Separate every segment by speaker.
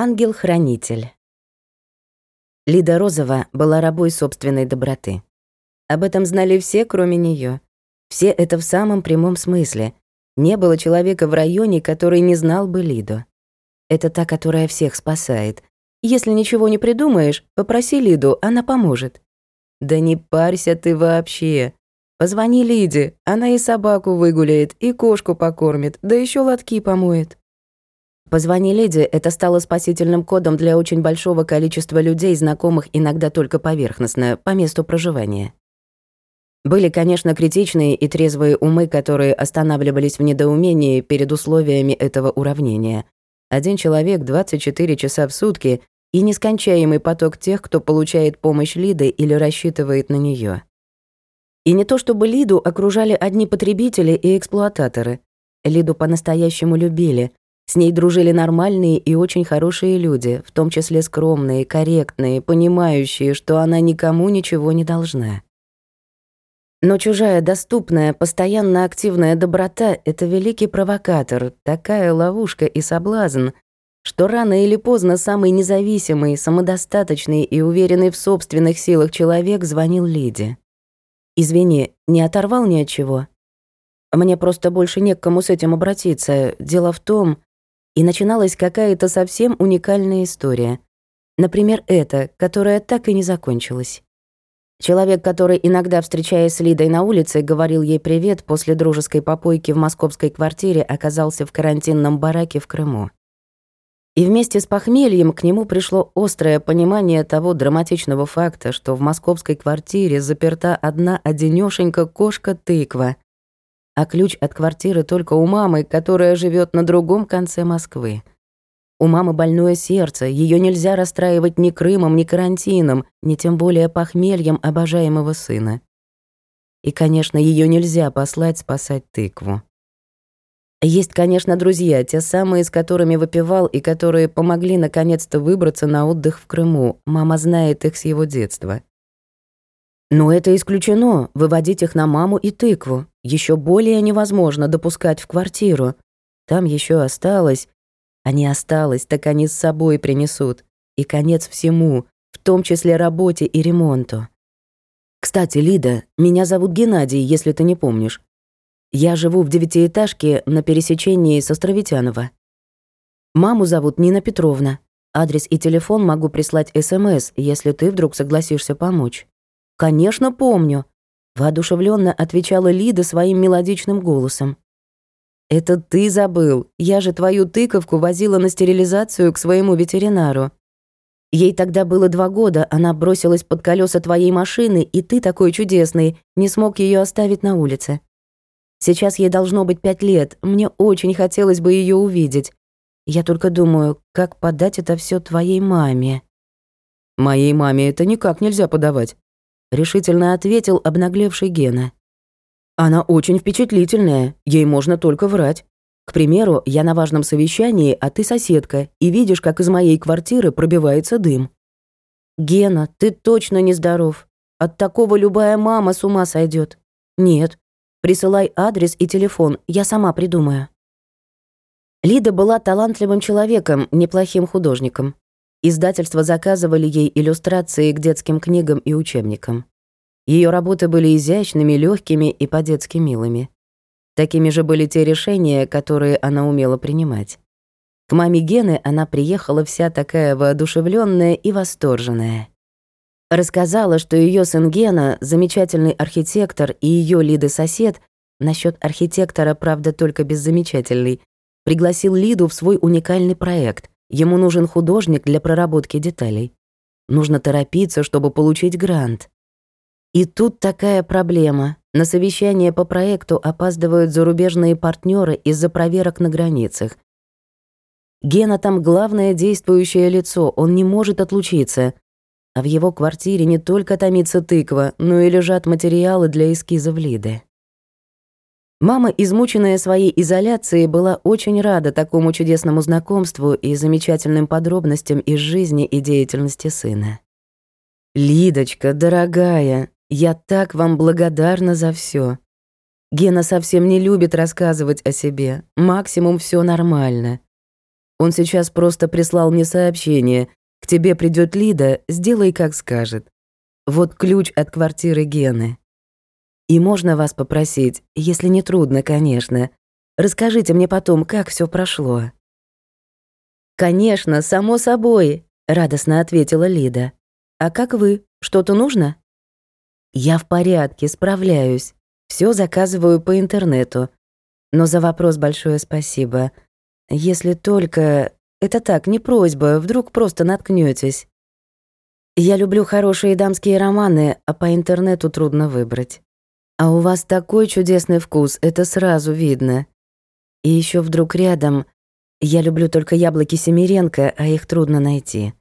Speaker 1: Ангел-хранитель. Лида Розова была рабой собственной доброты. Об этом знали все, кроме нее. Все это в самом прямом смысле. Не было человека в районе, который не знал бы Лиду. Это та, которая всех спасает. Если ничего не придумаешь, попроси Лиду, она поможет. Да не парься ты вообще. Позвони Лиде, она и собаку выгуляет, и кошку покормит, да еще лотки помоет. «Позвони леди» — это стало спасительным кодом для очень большого количества людей, знакомых иногда только поверхностно, по месту проживания. Были, конечно, критичные и трезвые умы, которые останавливались в недоумении перед условиями этого уравнения. Один человек 24 часа в сутки и нескончаемый поток тех, кто получает помощь Лиды или рассчитывает на нее. И не то чтобы Лиду окружали одни потребители и эксплуататоры. Лиду по-настоящему любили, с ней дружили нормальные и очень хорошие люди, в том числе скромные, корректные, понимающие, что она никому ничего не должна. Но чужая, доступная, постоянно активная доброта — это великий провокатор, такая ловушка и соблазн, что рано или поздно самый независимый, самодостаточный и уверенный в собственных силах человек звонил Лиде. «Извини, не оторвал ни от чего?» «Мне просто больше не к кому с этим обратиться. Дело в том...» и начиналась какая-то совсем уникальная история. Например, эта, которая так и не закончилась. Человек, который иногда, встречаясь с Лидой на улице, говорил ей привет после дружеской попойки в московской квартире, оказался в карантинном бараке в Крыму. И вместе с похмельем к нему пришло острое понимание того драматичного факта, что в московской квартире заперта одна одинёшенька кошка-тыква, а ключ от квартиры только у мамы, которая живет на другом конце Москвы. У мамы больное сердце, ее нельзя расстраивать ни Крымом, ни карантином, ни тем более похмельем обожаемого сына. И, конечно, ее нельзя послать спасать тыкву. Есть, конечно, друзья, те самые, с которыми выпивал и которые помогли наконец-то выбраться на отдых в Крыму. Мама знает их с его детства. Но это исключено, выводить их на маму и тыкву. Еще более невозможно допускать в квартиру. Там еще осталось. А не осталось, так они с собой принесут. И конец всему, в том числе работе и ремонту. Кстати, Лида, меня зовут Геннадий, если ты не помнишь. Я живу в девятиэтажке на пересечении с Островитянова. Маму зовут Нина Петровна. Адрес и телефон могу прислать СМС, если ты вдруг согласишься помочь. «Конечно, помню», — воодушевленно отвечала Лида своим мелодичным голосом. «Это ты забыл. Я же твою тыковку возила на стерилизацию к своему ветеринару. Ей тогда было два года, она бросилась под колеса твоей машины, и ты, такой чудесный, не смог ее оставить на улице. Сейчас ей должно быть пять лет, мне очень хотелось бы ее увидеть. Я только думаю, как подать это все твоей маме». «Моей маме это никак нельзя подавать», — решительно ответил обнаглевший Гена. «Она очень впечатлительная, ей можно только врать. К примеру, я на важном совещании, а ты соседка, и видишь, как из моей квартиры пробивается дым». «Гена, ты точно нездоров. От такого любая мама с ума сойдет. Нет, присылай адрес и телефон, я сама придумаю». Лида была талантливым человеком, неплохим художником. Издательства заказывали ей иллюстрации к детским книгам и учебникам. Ее работы были изящными, легкими и по-детски милыми. Такими же были те решения, которые она умела принимать. К маме Гены она приехала вся такая воодушевленная и восторженная. Рассказала, что ее сын Гена — замечательный архитектор, и ее Лида сосед, насчет архитектора, правда, только без замечательный, пригласил Лиду в свой уникальный проект, Ему нужен художник для проработки деталей. Нужно торопиться, чтобы получить грант. И тут такая проблема. На совещание по проекту опаздывают зарубежные партнеры из-за проверок на границах. Гена там главное действующее лицо, он не может отлучиться. А в его квартире не только томится тыква, но и лежат материалы для эскизов Лиды. Мама, измученная своей изоляцией, была очень рада такому чудесному знакомству и замечательным подробностям из жизни и деятельности сына. «Лидочка, дорогая, я так вам благодарна за все. Гена совсем не любит рассказывать о себе, максимум все нормально. Он сейчас просто прислал мне сообщение. К тебе придет Лида, сделай, как скажет. Вот ключ от квартиры Гены. И можно вас попросить, если не трудно, конечно, расскажите мне потом, как все прошло». «Конечно, само собой», — радостно ответила Лида. «А как вы? Что-то нужно?» «Я в порядке, справляюсь. Все заказываю по интернету. Но за вопрос большое спасибо. Если только... Это так, не просьба, вдруг просто наткнётесь. Я люблю хорошие дамские романы, а по интернету трудно выбрать. А у вас такой чудесный вкус, это сразу видно. И еще вдруг рядом... Я люблю только яблоки Семиренко, а их трудно найти.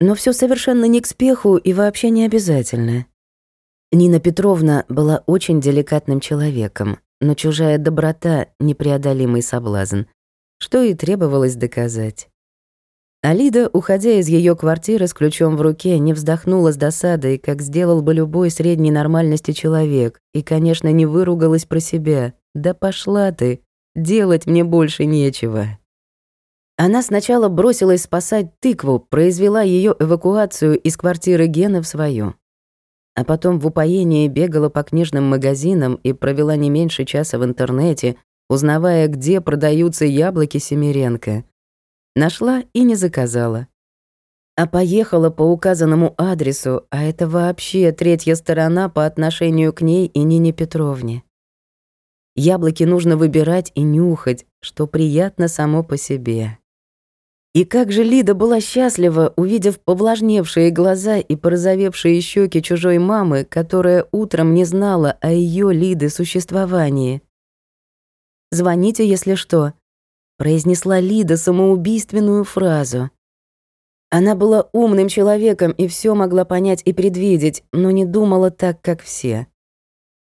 Speaker 1: Но все совершенно не к спеху и вообще не обязательно. Нина Петровна была очень деликатным человеком, но чужая доброта — непреодолимый соблазн, что и требовалось доказать. Алида, уходя из ее квартиры с ключом в руке, не вздохнула с досадой, как сделал бы любой средней нормальности человек, и, конечно, не выругалась про себя. «Да пошла ты! Делать мне больше нечего!» Она сначала бросилась спасать тыкву, произвела ее эвакуацию из квартиры Гены в свою. А потом в упоении бегала по книжным магазинам и провела не меньше часа в интернете, узнавая, где продаются яблоки Семиренко — Нашла и не заказала. А поехала по указанному адресу, а это вообще третья сторона по отношению к ней и Нине Петровне. Яблоки нужно выбирать и нюхать, что приятно само по себе. И как же Лида была счастлива, увидев повлажневшие глаза и порозовевшие щеки чужой мамы, которая утром не знала о ее Лиды существовании. «Звоните, если что», произнесла Лида самоубийственную фразу. Она была умным человеком и все могла понять и предвидеть, но не думала так, как все.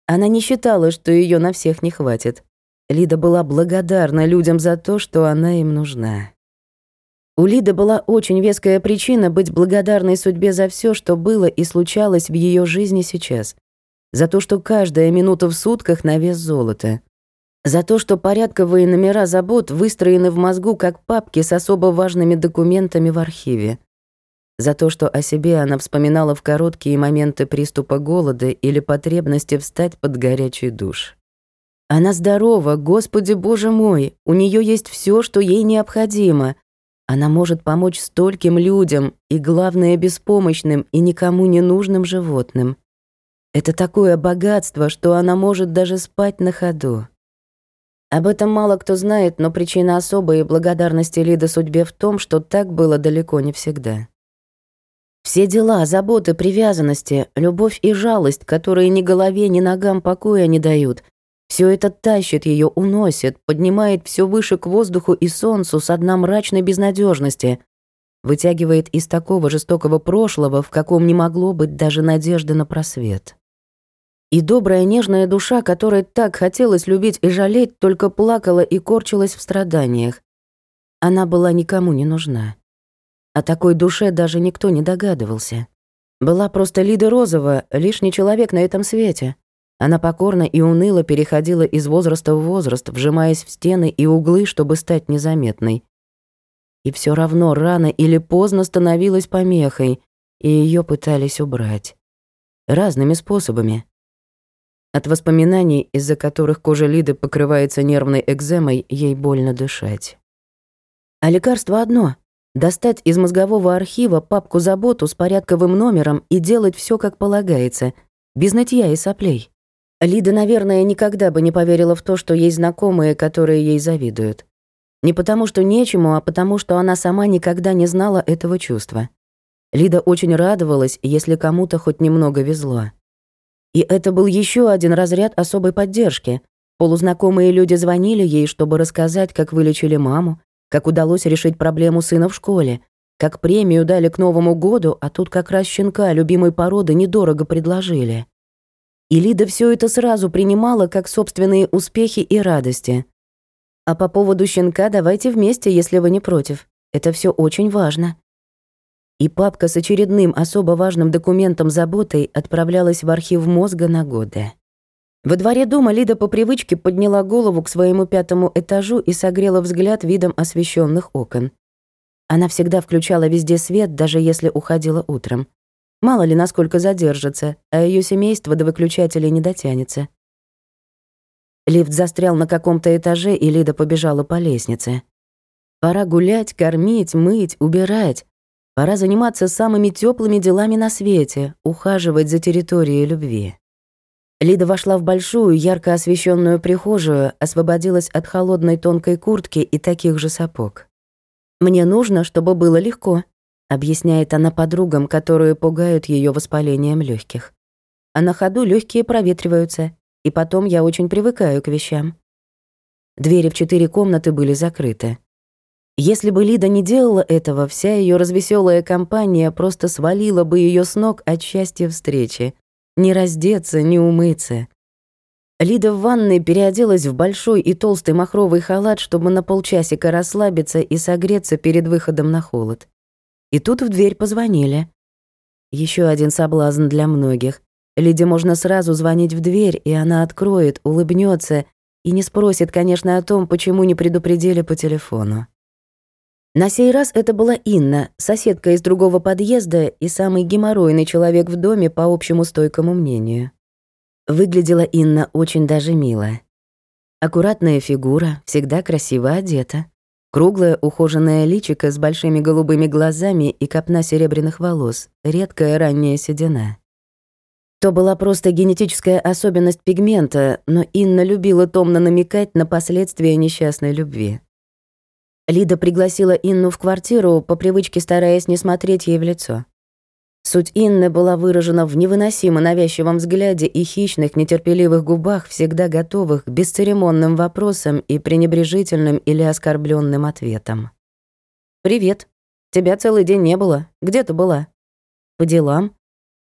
Speaker 1: Она не считала, что ее на всех не хватит. Лида была благодарна людям за то, что она им нужна. У Лиды была очень веская причина быть благодарной судьбе за все, что было и случалось в ее жизни сейчас. За то, что каждая минута в сутках на вес золота. За то, что порядковые номера забот выстроены в мозгу как папки с особо важными документами в архиве. За то, что о себе она вспоминала в короткие моменты приступа голода или потребности встать под горячий душ. Она здорова, Господи Боже мой, у нее есть все, что ей необходимо. Она может помочь стольким людям и, главное, беспомощным и никому не нужным животным. Это такое богатство, что она может даже спать на ходу. Об этом мало кто знает, но причина особой благодарности Лиды судьбе в том, что так было далеко не всегда. Все дела, заботы, привязанности, любовь и жалость, которые ни голове, ни ногам покоя не дают, все это тащит ее, уносит, поднимает все выше к воздуху и солнцу с дна мрачной безнадежности, вытягивает из такого жестокого прошлого, в каком не могло быть даже надежды на просвет. И добрая нежная душа, которой так хотелось любить и жалеть, только плакала и корчилась в страданиях. Она была никому не нужна. О такой душе даже никто не догадывался. Была просто Лида Розова, лишний человек на этом свете. Она покорно и уныло переходила из возраста в возраст, вжимаясь в стены и углы, чтобы стать незаметной. И все равно рано или поздно становилась помехой, и ее пытались убрать. Разными способами. От воспоминаний, из-за которых кожа Лиды покрывается нервной экземой, ей больно дышать. А лекарство одно — достать из мозгового архива папку-заботу с порядковым номером и делать все как полагается, без нытья и соплей. Лида, наверное, никогда бы не поверила в то, что есть знакомые, которые ей завидуют. Не потому что нечему, а потому что она сама никогда не знала этого чувства. Лида очень радовалась, если кому-то хоть немного везло. И это был еще один разряд особой поддержки. Полузнакомые люди звонили ей, чтобы рассказать, как вылечили маму, как удалось решить проблему сына в школе, как премию дали к Новому году, а тут как раз щенка любимой породы недорого предложили. И Лида все это сразу принимала как собственные успехи и радости. А по поводу щенка давайте вместе, если вы не против. Это все очень важно и папка с очередным особо важным документом заботой отправлялась в архив мозга на годы. Во дворе дома Лида по привычке подняла голову к своему пятому этажу и согрела взгляд видом освещенных окон. Она всегда включала везде свет, даже если уходила утром. Мало ли, насколько задержится, а ее семейство до выключателей не дотянется. Лифт застрял на каком-то этаже, и Лида побежала по лестнице. Пора гулять, кормить, мыть, убирать. Пора заниматься самыми теплыми делами на свете, ухаживать за территорией любви. Лида вошла в большую, ярко освещенную прихожую, освободилась от холодной тонкой куртки и таких же сапог. «Мне нужно, чтобы было легко», — объясняет она подругам, которые пугают ее воспалением легких. А на ходу легкие проветриваются, и потом я очень привыкаю к вещам. Двери в четыре комнаты были закрыты. Если бы Лида не делала этого, вся ее развеселая компания просто свалила бы ее с ног от счастья встречи. Не раздеться, не умыться. Лида в ванной переоделась в большой и толстый махровый халат, чтобы на полчасика расслабиться и согреться перед выходом на холод. И тут в дверь позвонили. Еще один соблазн для многих. Лиде можно сразу звонить в дверь, и она откроет, улыбнется и не спросит, конечно, о том, почему не предупредили по телефону. На сей раз это была Инна, соседка из другого подъезда и самый геморройный человек в доме по общему стойкому мнению. Выглядела Инна очень даже мило. Аккуратная фигура, всегда красиво одета. Круглое ухоженное личико с большими голубыми глазами и копна серебряных волос, редкая ранняя седина. То была просто генетическая особенность пигмента, но Инна любила томно намекать на последствия несчастной любви. Лида пригласила Инну в квартиру, по привычке стараясь не смотреть ей в лицо. Суть Инны была выражена в невыносимо навязчивом взгляде и хищных, нетерпеливых губах, всегда готовых к бесцеремонным вопросам и пренебрежительным или оскорбленным ответам. «Привет. Тебя целый день не было. Где ты была?» «По делам.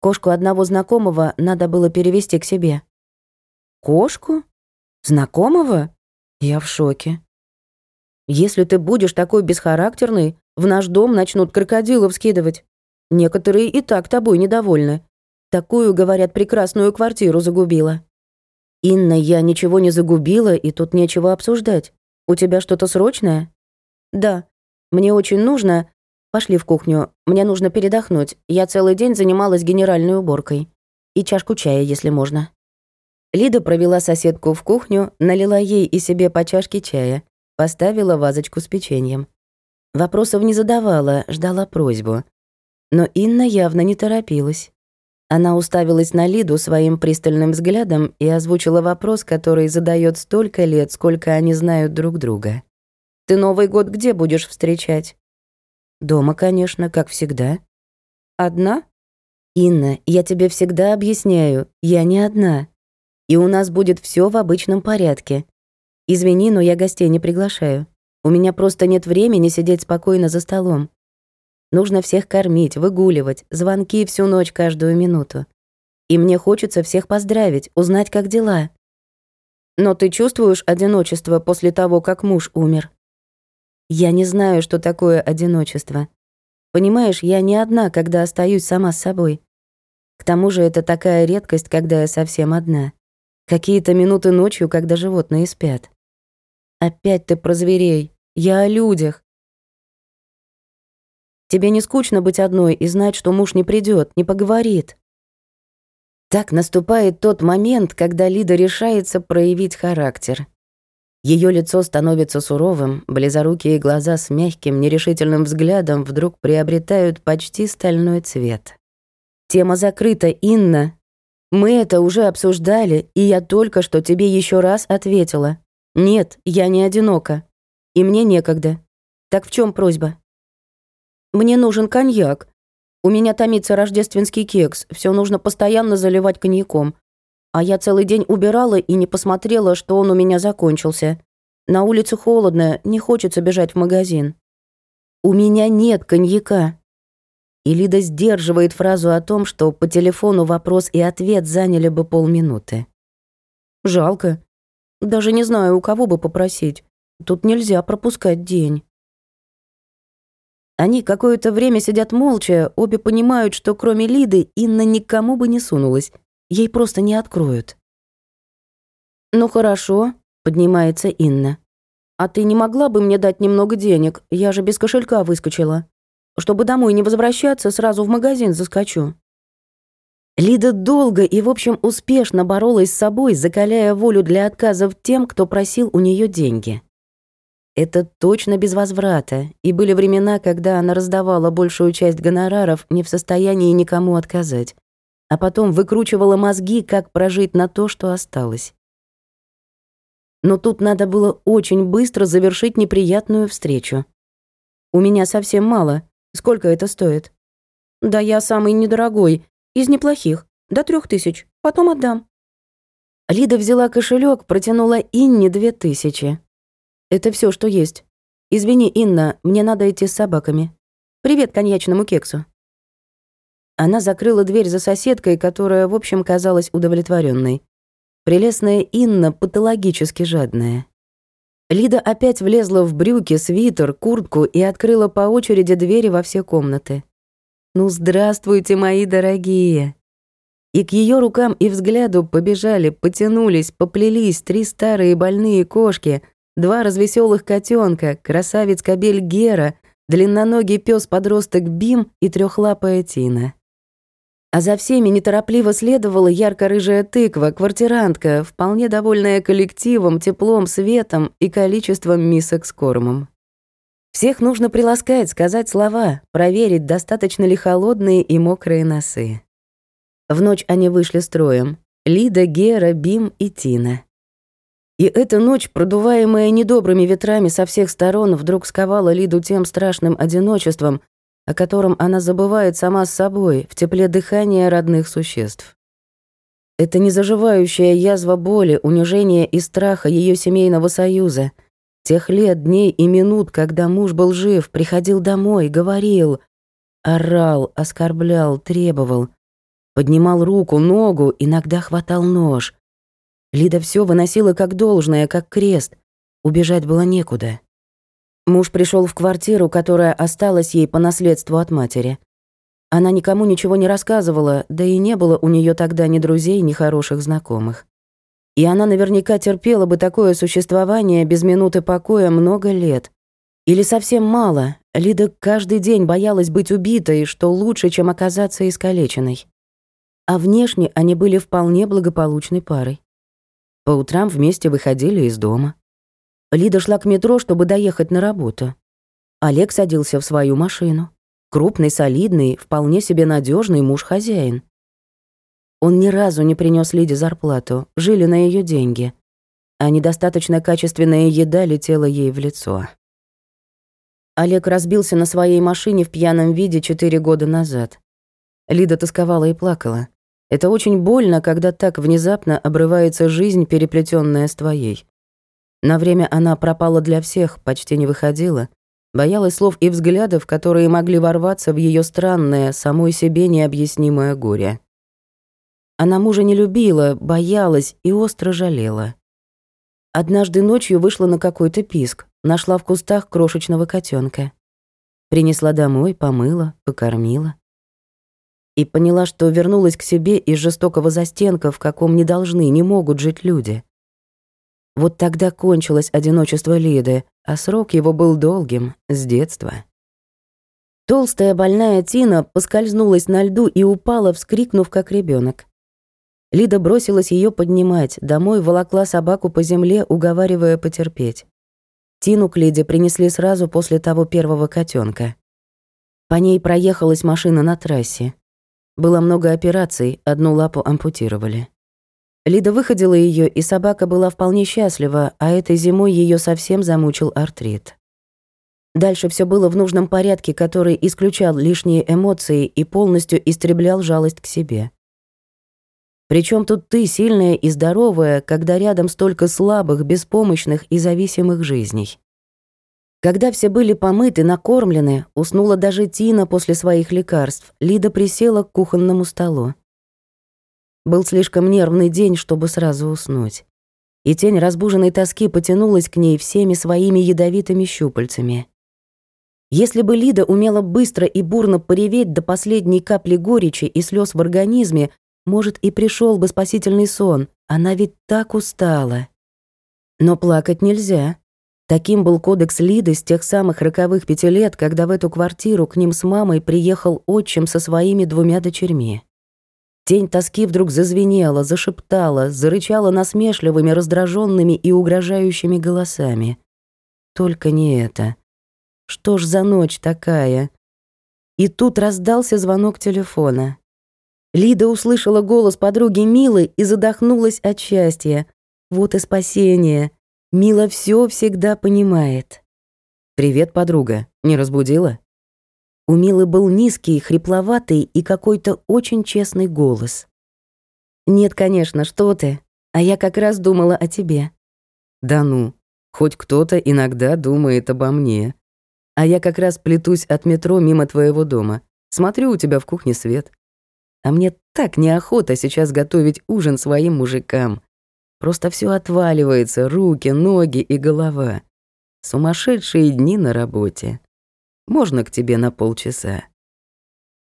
Speaker 1: Кошку одного знакомого надо было перевести к себе». «Кошку? Знакомого?» Я в шоке. Если ты будешь такой бесхарактерный, в наш дом начнут крокодилов скидывать. Некоторые и так тобой недовольны. Такую, говорят, прекрасную квартиру загубила. Инна, я ничего не загубила, и тут нечего обсуждать. У тебя что-то срочное? Да. Мне очень нужно... Пошли в кухню. Мне нужно передохнуть. Я целый день занималась генеральной уборкой. И чашку чая, если можно. Лида провела соседку в кухню, налила ей и себе по чашке чая. Поставила вазочку с печеньем. Вопросов не задавала, ждала просьбу. Но Инна явно не торопилась. Она уставилась на Лиду своим пристальным взглядом и озвучила вопрос, который задает столько лет, сколько они знают друг друга. «Ты Новый год где будешь встречать?» «Дома, конечно, как всегда». «Одна?» «Инна, я тебе всегда объясняю, я не одна. И у нас будет все в обычном порядке. Извини, но я гостей не приглашаю. У меня просто нет времени сидеть спокойно за столом. Нужно всех кормить, выгуливать, звонки всю ночь каждую минуту. И мне хочется всех поздравить, узнать, как дела. Но ты чувствуешь одиночество после того, как муж умер? Я не знаю, что такое одиночество. Понимаешь, я не одна, когда остаюсь сама с собой. К тому же это такая редкость, когда я совсем одна. Какие-то минуты ночью, когда животные спят. Опять ты про зверей. Я о людях. Тебе не скучно быть одной и знать, что муж не придет, не поговорит. Так наступает тот момент, когда Лида решается проявить характер. Ее лицо становится суровым, близорукие глаза с мягким, нерешительным взглядом вдруг приобретают почти стальной цвет. Тема закрыта, Инна, мы это уже обсуждали, и я только что тебе еще раз ответила. Нет, я не одинока. И мне некогда. Так в чем просьба? Мне нужен коньяк. У меня томится рождественский кекс, все нужно постоянно заливать коньяком. А я целый день убирала и не посмотрела, что он у меня закончился. На улице холодно, не хочется бежать в магазин. У меня нет коньяка. И Лида сдерживает фразу о том, что по телефону вопрос и ответ заняли бы полминуты. Жалко. Даже не знаю, у кого бы попросить. Тут нельзя пропускать день. Они какое-то время сидят молча, обе понимают, что кроме Лиды Инна никому бы не сунулась. Ей просто не откроют. «Ну хорошо», — поднимается Инна. «А ты не могла бы мне дать немного денег? Я же без кошелька выскочила. Чтобы домой не возвращаться, сразу в магазин заскочу». Лида долго и, в общем, успешно боролась с собой, закаляя волю для отказов тем, кто просил у нее деньги. Это точно без возврата, и были времена, когда она раздавала большую часть гонораров, не в состоянии никому отказать, а потом выкручивала мозги, как прожить на то, что осталось. Но тут надо было очень быстро завершить неприятную встречу. «У меня совсем мало. Сколько это стоит?» «Да я самый недорогой, из неплохих, до трех тысяч, потом отдам». Лида взяла кошелек, протянула Инне две тысячи. Это все, что есть. Извини, Инна, мне надо идти с собаками. Привет коньячному кексу. Она закрыла дверь за соседкой, которая, в общем, казалась удовлетворенной. Прелестная Инна патологически жадная. Лида опять влезла в брюки, свитер, куртку и открыла по очереди двери во все комнаты. «Ну, здравствуйте, мои дорогие!» И к ее рукам и взгляду побежали, потянулись, поплелись три старые больные кошки, Два развеселых котенка, красавец-кобель Гера, длинноногий пес подросток Бим и трехлапая Тина. А за всеми неторопливо следовала ярко-рыжая тыква, квартирантка, вполне довольная коллективом, теплом, светом и количеством мисок с кормом. Всех нужно приласкать, сказать слова, проверить, достаточно ли холодные и мокрые носы. В ночь они вышли строем. Лида, Гера, Бим и Тина. И эта ночь, продуваемая недобрыми ветрами со всех сторон, вдруг сковала Лиду тем страшным одиночеством, о котором она забывает сама с собой в тепле дыхания родных существ. Это незаживающая язва боли, унижения и страха ее семейного союза, тех лет, дней и минут, когда муж был жив, приходил домой, говорил, орал, оскорблял, требовал, поднимал руку, ногу, иногда хватал нож, Лида все выносила как должное, как крест. Убежать было некуда. Муж пришел в квартиру, которая осталась ей по наследству от матери. Она никому ничего не рассказывала, да и не было у нее тогда ни друзей, ни хороших знакомых. И она наверняка терпела бы такое существование без минуты покоя много лет. Или совсем мало. Лида каждый день боялась быть убитой, что лучше, чем оказаться искалеченной. А внешне они были вполне благополучной парой. По утрам вместе выходили из дома. Лида шла к метро, чтобы доехать на работу. Олег садился в свою машину. Крупный, солидный, вполне себе надежный муж-хозяин. Он ни разу не принес Лиде зарплату, жили на ее деньги. А недостаточно качественная еда летела ей в лицо. Олег разбился на своей машине в пьяном виде четыре года назад. Лида тосковала и плакала. Это очень больно, когда так внезапно обрывается жизнь, переплетенная с твоей. На время она пропала для всех, почти не выходила. Боялась слов и взглядов, которые могли ворваться в ее странное, самой себе необъяснимое горе. Она мужа не любила, боялась и остро жалела. Однажды ночью вышла на какой-то писк, нашла в кустах крошечного котенка. Принесла домой, помыла, покормила и поняла, что вернулась к себе из жестокого застенка, в каком не должны, не могут жить люди. Вот тогда кончилось одиночество Лиды, а срок его был долгим, с детства. Толстая больная Тина поскользнулась на льду и упала, вскрикнув, как ребенок. Лида бросилась ее поднимать, домой волокла собаку по земле, уговаривая потерпеть. Тину к Лиде принесли сразу после того первого котенка. По ней проехалась машина на трассе. Было много операций, одну лапу ампутировали. Лида выходила ее, и собака была вполне счастлива, а этой зимой ее совсем замучил артрит. Дальше все было в нужном порядке, который исключал лишние эмоции и полностью истреблял жалость к себе. Причем тут ты, сильная и здоровая, когда рядом столько слабых, беспомощных и зависимых жизней. Когда все были помыты, накормлены, уснула даже Тина после своих лекарств, Лида присела к кухонному столу. Был слишком нервный день, чтобы сразу уснуть. И тень разбуженной тоски потянулась к ней всеми своими ядовитыми щупальцами. Если бы Лида умела быстро и бурно пореветь до последней капли горечи и слез в организме, может, и пришел бы спасительный сон, Она ведь так устала. Но плакать нельзя. Таким был кодекс Лиды с тех самых роковых пяти лет, когда в эту квартиру к ним с мамой приехал отчим со своими двумя дочерьми. Тень тоски вдруг зазвенела, зашептала, зарычала насмешливыми, раздраженными и угрожающими голосами. Только не это. Что ж за ночь такая? И тут раздался звонок телефона. Лида услышала голос подруги Милы и задохнулась от счастья. Вот и спасение. Мила все всегда понимает.
Speaker 2: «Привет, подруга. Не разбудила?»
Speaker 1: У Милы был низкий, хрипловатый и какой-то очень честный голос. «Нет, конечно, что ты. А я как раз думала о тебе».
Speaker 2: «Да ну, хоть кто-то иногда думает обо мне. А я как раз плетусь от метро мимо твоего дома. Смотрю, у тебя в кухне свет. А мне так неохота сейчас готовить ужин своим мужикам. Просто все отваливается, руки, ноги и голова. Сумасшедшие дни на работе. Можно к тебе на полчаса?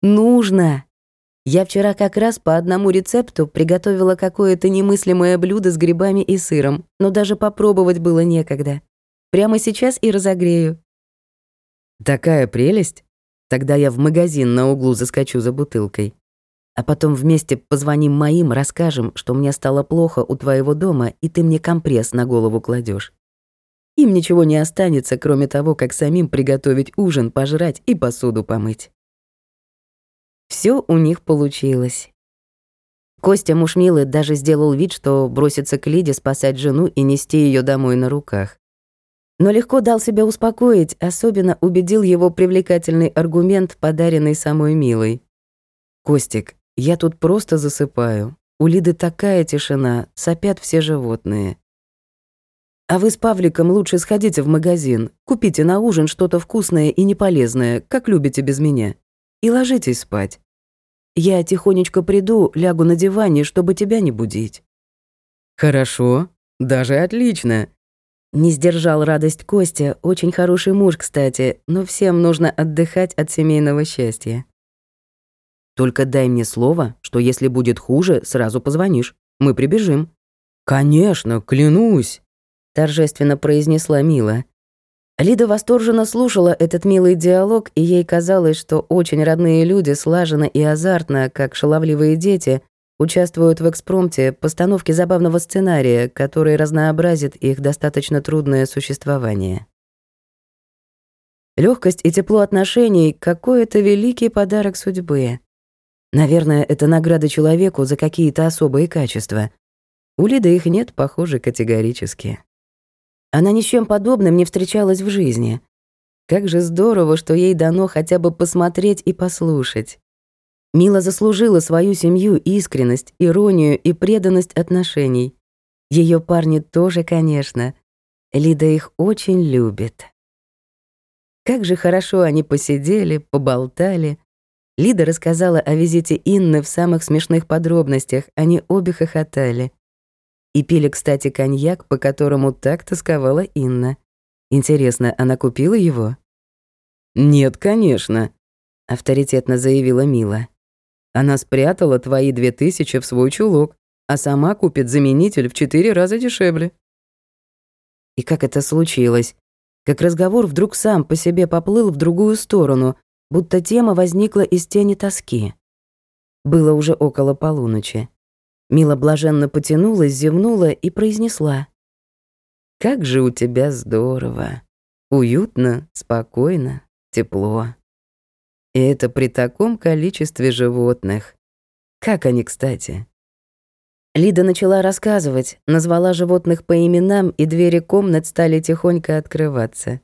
Speaker 1: Нужно. Я вчера как раз по одному рецепту приготовила какое-то немыслимое блюдо с грибами и сыром, но даже попробовать было некогда. Прямо сейчас и разогрею.
Speaker 2: Такая прелесть. Тогда я в магазин на углу заскочу за бутылкой а потом вместе позвоним моим, расскажем, что мне стало плохо у твоего дома, и ты мне компресс на голову кладешь. Им ничего не останется, кроме того, как самим приготовить ужин, пожрать и посуду помыть.
Speaker 1: Все у них получилось. Костя, муж Милы, даже сделал вид, что бросится к Лиде спасать жену и нести ее домой на руках. Но легко дал себя успокоить, особенно убедил его привлекательный аргумент, подаренный самой Милой.
Speaker 2: «Костик, я тут просто засыпаю. У Лиды такая тишина, сопят все животные. А вы с Павликом лучше сходите в магазин, купите на ужин что-то вкусное и неполезное, как любите без меня, и ложитесь спать. Я тихонечко приду, лягу на диване, чтобы тебя не будить». «Хорошо, даже отлично»,
Speaker 1: не сдержал радость Костя, очень хороший муж, кстати, но всем нужно отдыхать от семейного счастья.
Speaker 2: Только дай мне слово, что если будет хуже, сразу позвонишь. Мы прибежим».
Speaker 1: «Конечно, клянусь», — торжественно произнесла Мила. Лида восторженно слушала этот милый диалог, и ей казалось, что очень родные люди слаженно и азартно, как шаловливые дети, участвуют в экспромте постановке забавного сценария, который разнообразит их достаточно трудное существование. Легкость и тепло отношений — какой-то великий подарок судьбы. Наверное, это награда человеку за какие-то особые качества. У Лиды их нет, похоже, категорически. Она ни с чем подобным не встречалась в жизни. Как же здорово, что ей дано хотя бы посмотреть и послушать. Мила заслужила свою семью искренность, иронию и преданность отношений. Ее парни тоже, конечно. Лида их очень любит. Как же хорошо они посидели, поболтали, Лида рассказала о визите Инны в самых смешных подробностях, они обе хохотали. И пили, кстати, коньяк, по которому так тосковала Инна. Интересно, она купила его?
Speaker 2: «Нет, конечно», — авторитетно заявила Мила. «Она спрятала твои две тысячи в свой чулок, а сама купит заменитель в четыре раза дешевле».
Speaker 1: И как это случилось? Как разговор вдруг сам по себе поплыл в другую сторону, будто тема возникла из тени тоски. Было уже около полуночи. Мила блаженно потянулась, зевнула и произнесла. «Как же у тебя здорово! Уютно, спокойно, тепло. И это при таком количестве животных. Как они, кстати?» Лида начала рассказывать, назвала животных по именам, и двери комнат стали тихонько открываться.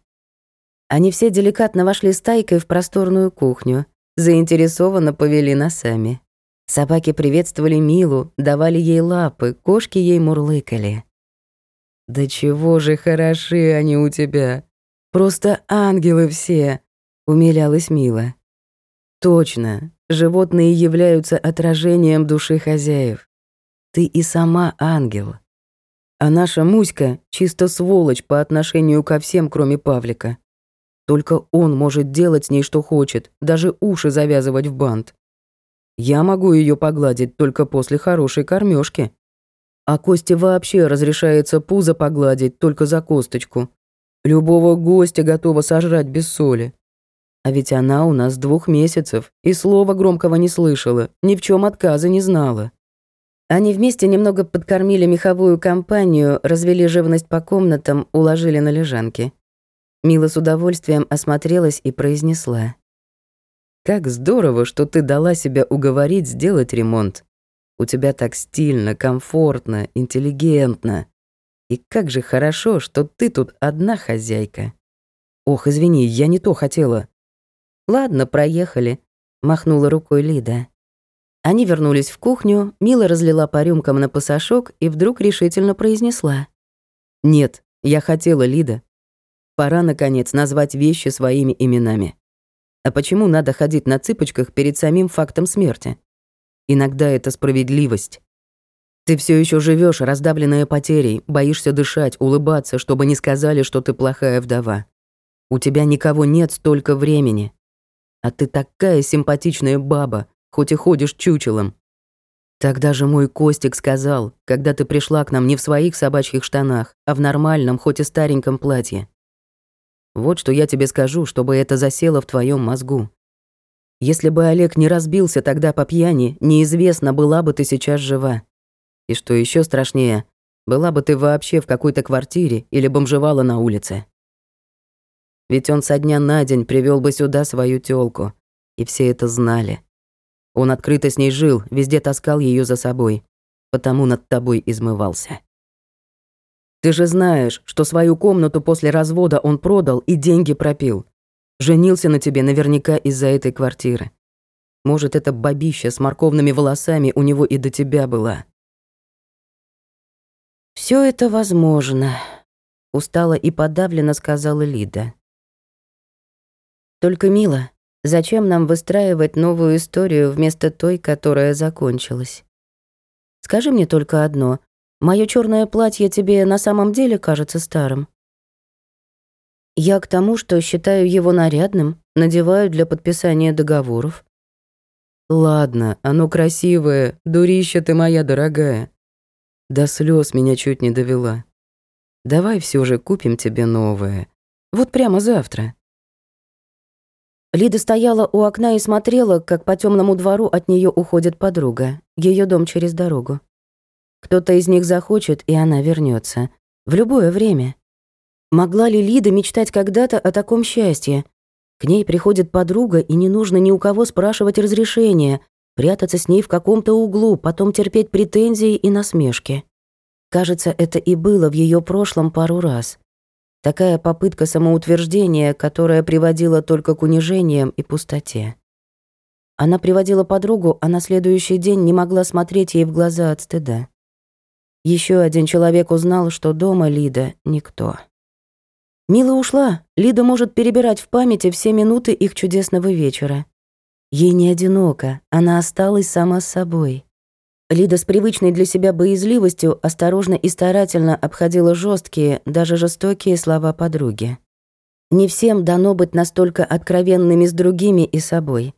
Speaker 1: Они все деликатно вошли стайкой в просторную кухню, заинтересованно повели носами. Собаки приветствовали Милу, давали ей лапы, кошки ей мурлыкали. «Да чего же хороши они у тебя! Просто ангелы все!» — умилялась Мила. «Точно, животные являются отражением души хозяев. Ты и сама ангел. А наша Муська чисто сволочь по отношению ко всем, кроме Павлика. Только он может делать с ней что хочет, даже уши завязывать в бант. Я могу ее погладить только после хорошей кормежки.
Speaker 2: А Косте вообще разрешается пузо погладить только за косточку. Любого гостя готова сожрать без соли. А ведь она у нас двух месяцев и слова громкого не слышала, ни в чем отказа не знала.
Speaker 1: Они вместе немного подкормили меховую компанию, развели живность по комнатам, уложили на лежанки. Мила с удовольствием осмотрелась и произнесла.
Speaker 2: «Как здорово, что ты дала себя уговорить сделать ремонт. У тебя так стильно, комфортно, интеллигентно. И как же хорошо, что ты тут одна хозяйка. Ох, извини, я не то хотела.
Speaker 1: Ладно, проехали, махнула рукой Лида. Они вернулись в кухню, Мила разлила по рюмкам на пасашок и вдруг решительно произнесла.
Speaker 2: «Нет, я хотела, Лида. Пора, наконец, назвать вещи своими именами. А почему надо ходить на цыпочках перед самим фактом смерти? Иногда это справедливость. Ты все еще живешь, раздавленная потерей, боишься дышать, улыбаться, чтобы не сказали, что ты плохая вдова. У тебя никого нет столько времени. А ты такая симпатичная баба, хоть и ходишь чучелом. Тогда же мой Костик сказал, когда ты пришла к нам не в своих собачьих штанах, а в нормальном, хоть и стареньком платье. Вот что я тебе скажу, чтобы это засело в твоем мозгу. Если бы Олег не разбился тогда по пьяни, неизвестно, была бы ты сейчас жива. И что еще страшнее, была бы ты вообще в какой-то квартире или бомжевала на улице. Ведь он со дня на день привел бы сюда свою тёлку, и все это знали. Он открыто с ней жил, везде таскал ее за собой, потому над тобой измывался. Ты же знаешь, что свою комнату после развода он продал и деньги пропил. Женился на тебе наверняка из-за этой квартиры. Может, эта бабища с морковными волосами у него и до тебя была.
Speaker 1: Все это возможно», — устало и подавленно сказала Лида. «Только, мило, Зачем нам выстраивать новую историю вместо той, которая закончилась? Скажи мне только одно. Моё чёрное платье тебе на самом деле кажется старым? Я к тому, что считаю его нарядным, надеваю для подписания договоров.
Speaker 2: Ладно, оно красивое, дурища ты моя дорогая. До слез меня чуть не довела. Давай все же купим тебе новое. Вот прямо завтра.
Speaker 1: Лида стояла у окна и смотрела, как по темному двору от нее уходит подруга, ее дом через дорогу. Кто-то из них захочет, и она вернется В любое время. Могла ли Лида мечтать когда-то о таком счастье? К ней приходит подруга, и не нужно ни у кого спрашивать разрешения, прятаться с ней в каком-то углу, потом терпеть претензии и насмешки. Кажется, это и было в ее прошлом пару раз. Такая попытка самоутверждения, которая приводила только к унижениям и пустоте. Она приводила подругу, а на следующий день не могла смотреть ей в глаза от стыда. Еще один человек узнал, что дома Лида никто. Мила ушла. Лида может перебирать в памяти все минуты их чудесного вечера. Ей не одиноко, она осталась сама с собой. Лида с привычной для себя боязливостью осторожно и старательно обходила жесткие, даже жестокие слова подруги. Не всем дано быть настолько откровенными с другими и собой.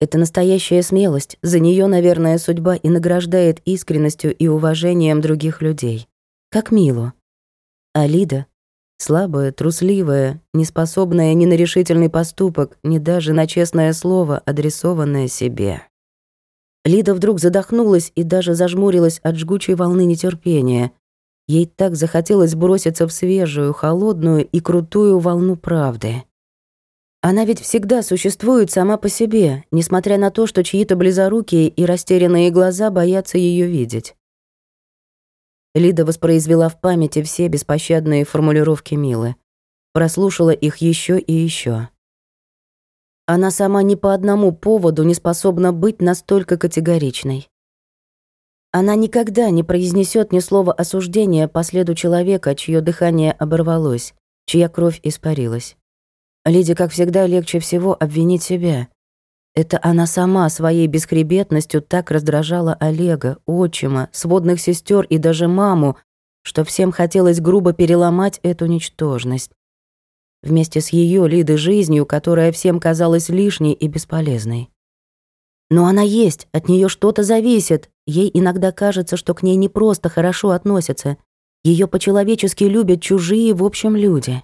Speaker 1: Это настоящая смелость, за нее, наверное, судьба и награждает искренностью и уважением других людей. Как Милу. А Лида — слабая, трусливая, неспособная ни на решительный поступок, ни даже на честное слово, адресованное себе. Лида вдруг задохнулась и даже зажмурилась от жгучей волны нетерпения. Ей так захотелось броситься в свежую, холодную и крутую волну правды. Она ведь всегда существует сама по себе, несмотря на то, что чьи-то близорукие и растерянные глаза боятся ее видеть. Лида воспроизвела в памяти все беспощадные формулировки Милы. Прослушала их еще и еще. Она сама ни по одному поводу не способна быть настолько категоричной. Она никогда не произнесет ни слова осуждения по следу человека, чье дыхание оборвалось, чья кровь испарилась. Лиде, как всегда, легче всего обвинить себя. Это она сама своей бесхребетностью так раздражала Олега, отчима, сводных сестер и даже маму, что всем хотелось грубо переломать эту ничтожность вместе с ее Лиды жизнью, которая всем казалась лишней и бесполезной. Но она есть, от нее что-то зависит, ей иногда кажется, что к ней не просто хорошо относятся, ее по-человечески любят чужие, в общем, люди.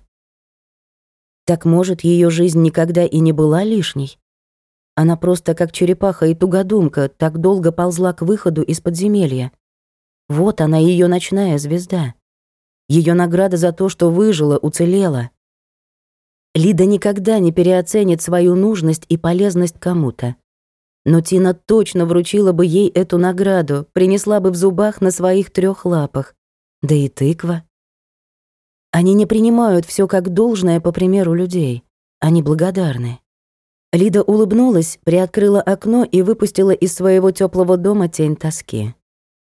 Speaker 1: Так может, ее жизнь никогда и не была лишней? Она просто как черепаха и тугодумка так долго ползла к выходу из подземелья. Вот она, ее ночная звезда. Ее награда за то, что выжила, уцелела. Лида никогда не переоценит свою нужность и полезность кому-то. Но Тина точно вручила бы ей эту награду, принесла бы в зубах на своих трех лапах. Да и тыква. Они не принимают все как должное по примеру людей. Они благодарны. Лида улыбнулась, приоткрыла окно и выпустила из своего теплого дома тень тоски.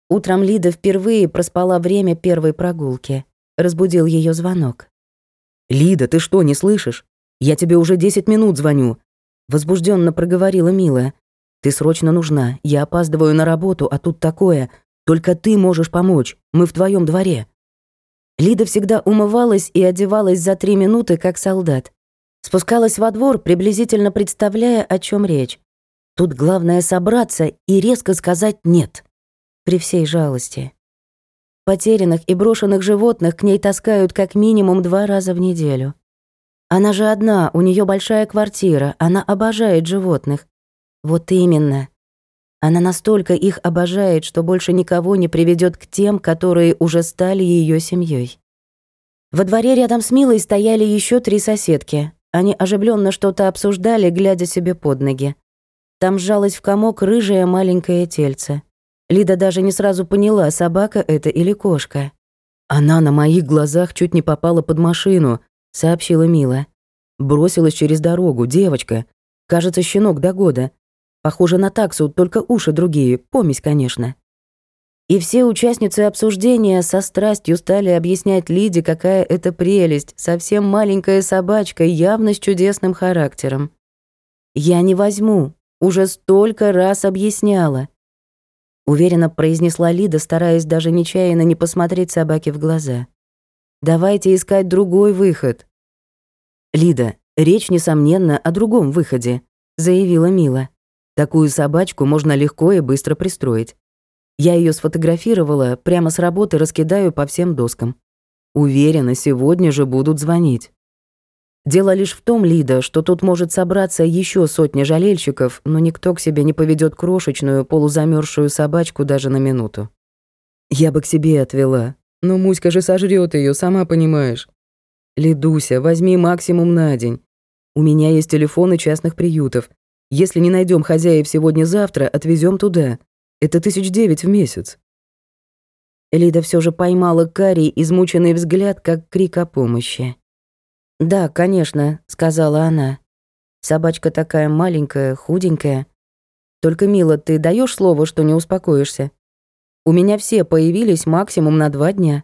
Speaker 1: Утром Лида впервые проспала время первой прогулки. Разбудил ее звонок.
Speaker 2: «Лида, ты что, не слышишь? Я тебе уже 10 минут звоню», — возбужденно проговорила Мила. «Ты срочно нужна. Я опаздываю на работу, а тут такое. Только ты можешь помочь. Мы в твоем дворе».
Speaker 1: Лида всегда умывалась и одевалась за три минуты, как солдат. Спускалась во двор, приблизительно представляя, о чем речь. Тут главное собраться и резко сказать «нет». При всей жалости. Потерянных и брошенных животных к ней таскают как минимум два раза в неделю. Она же одна, у нее большая квартира, она обожает животных. Вот именно. Она настолько их обожает, что больше никого не приведет к тем, которые уже стали ее семьей. Во дворе рядом с Милой стояли еще три соседки, они оживленно что-то обсуждали, глядя себе под ноги. Там сжалась в комок рыжее маленькое тельце. Лида даже не сразу поняла, собака это или кошка.
Speaker 2: «Она на моих глазах чуть не попала под машину», — сообщила Мила. Бросилась через дорогу, девочка. Кажется, щенок до года. Похоже на таксу, только уши другие, помесь, конечно.
Speaker 1: И все участницы обсуждения со страстью стали объяснять Лиде, какая это прелесть, совсем маленькая собачка, явно с чудесным характером. «Я не возьму, уже столько раз объясняла», — уверенно произнесла Лида, стараясь даже нечаянно не посмотреть собаке в глаза. «Давайте искать другой выход».
Speaker 2: «Лида, речь, несомненно, о другом выходе», — заявила Мила. «Такую собачку можно легко и быстро пристроить. Я ее сфотографировала, прямо с работы раскидаю по всем доскам. Уверена, сегодня же будут звонить. Дело лишь в том, Лида, что тут может собраться еще сотня жалельщиков, но никто к себе не поведет крошечную, полузамерзшую собачку даже на минуту. Я бы к себе отвела, но Муська же сожрет ее, сама понимаешь. Лидуся, возьми максимум на день. У меня есть телефоны частных приютов. Если не найдем хозяев сегодня-завтра, отвезем туда. Это тысяч девять в месяц.
Speaker 1: Лида все же поймала Карий измученный взгляд, как крик о помощи. «Да, конечно», — сказала она. «Собачка такая маленькая, худенькая. Только, Мила, ты даешь слово, что не успокоишься? У меня все появились максимум на два дня.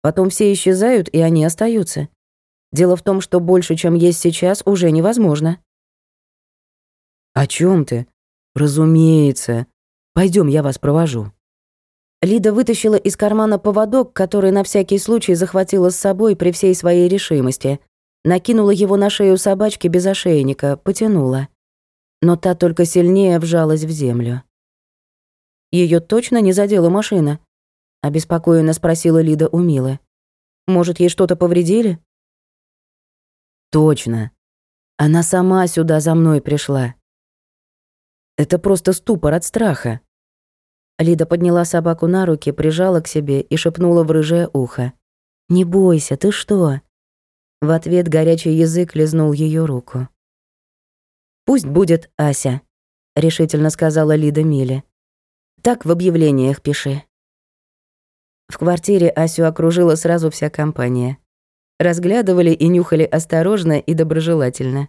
Speaker 1: Потом все исчезают, и они остаются. Дело в том, что больше, чем есть сейчас, уже невозможно».
Speaker 2: «О чем ты? Разумеется. Пойдем, я вас провожу».
Speaker 1: Лида вытащила из кармана поводок, который на всякий случай захватила с собой при всей своей решимости, накинула его на шею собачки без ошейника, потянула. Но та только сильнее вжалась в землю. Ее точно не задела машина?» — обеспокоенно спросила Лида у Милы. «Может, ей что-то повредили?»
Speaker 2: «Точно. Она сама сюда за мной пришла. Это просто ступор от страха.
Speaker 1: Лида подняла собаку на руки, прижала к себе и шепнула в рыжее ухо. «Не бойся, ты что?» В ответ горячий язык лизнул ее руку. «Пусть будет Ася», — решительно сказала Лида Миле. «Так в объявлениях пиши». В квартире Асю окружила сразу вся компания. Разглядывали и нюхали осторожно и доброжелательно.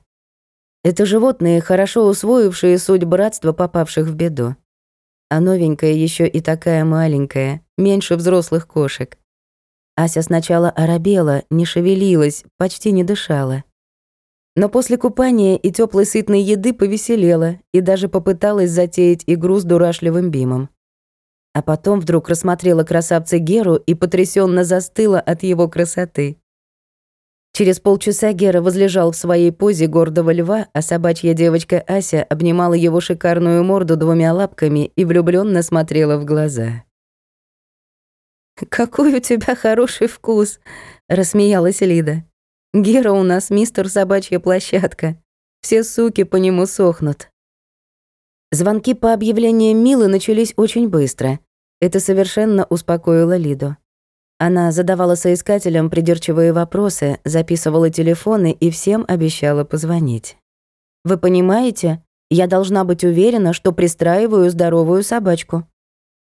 Speaker 1: Это животные, хорошо усвоившие суть братства попавших в беду а новенькая еще и такая маленькая, меньше взрослых кошек. Ася сначала оробела, не шевелилась, почти не дышала. Но после купания и теплой сытной еды повеселела и даже попыталась затеять игру с дурашливым Бимом. А потом вдруг рассмотрела красавца Геру и потрясенно застыла от его красоты. Через полчаса Гера возлежал в своей позе гордого льва, а собачья девочка Ася обнимала его шикарную морду двумя лапками и влюбленно смотрела в глаза. «Какой у тебя хороший вкус!» — рассмеялась Лида. «Гера у нас мистер собачья площадка. Все суки по нему сохнут». Звонки по объявлениям Милы начались очень быстро. Это совершенно успокоило Лиду. Она задавала соискателям придирчивые вопросы, записывала телефоны и всем обещала позвонить. «Вы понимаете, я должна быть уверена, что пристраиваю здоровую собачку.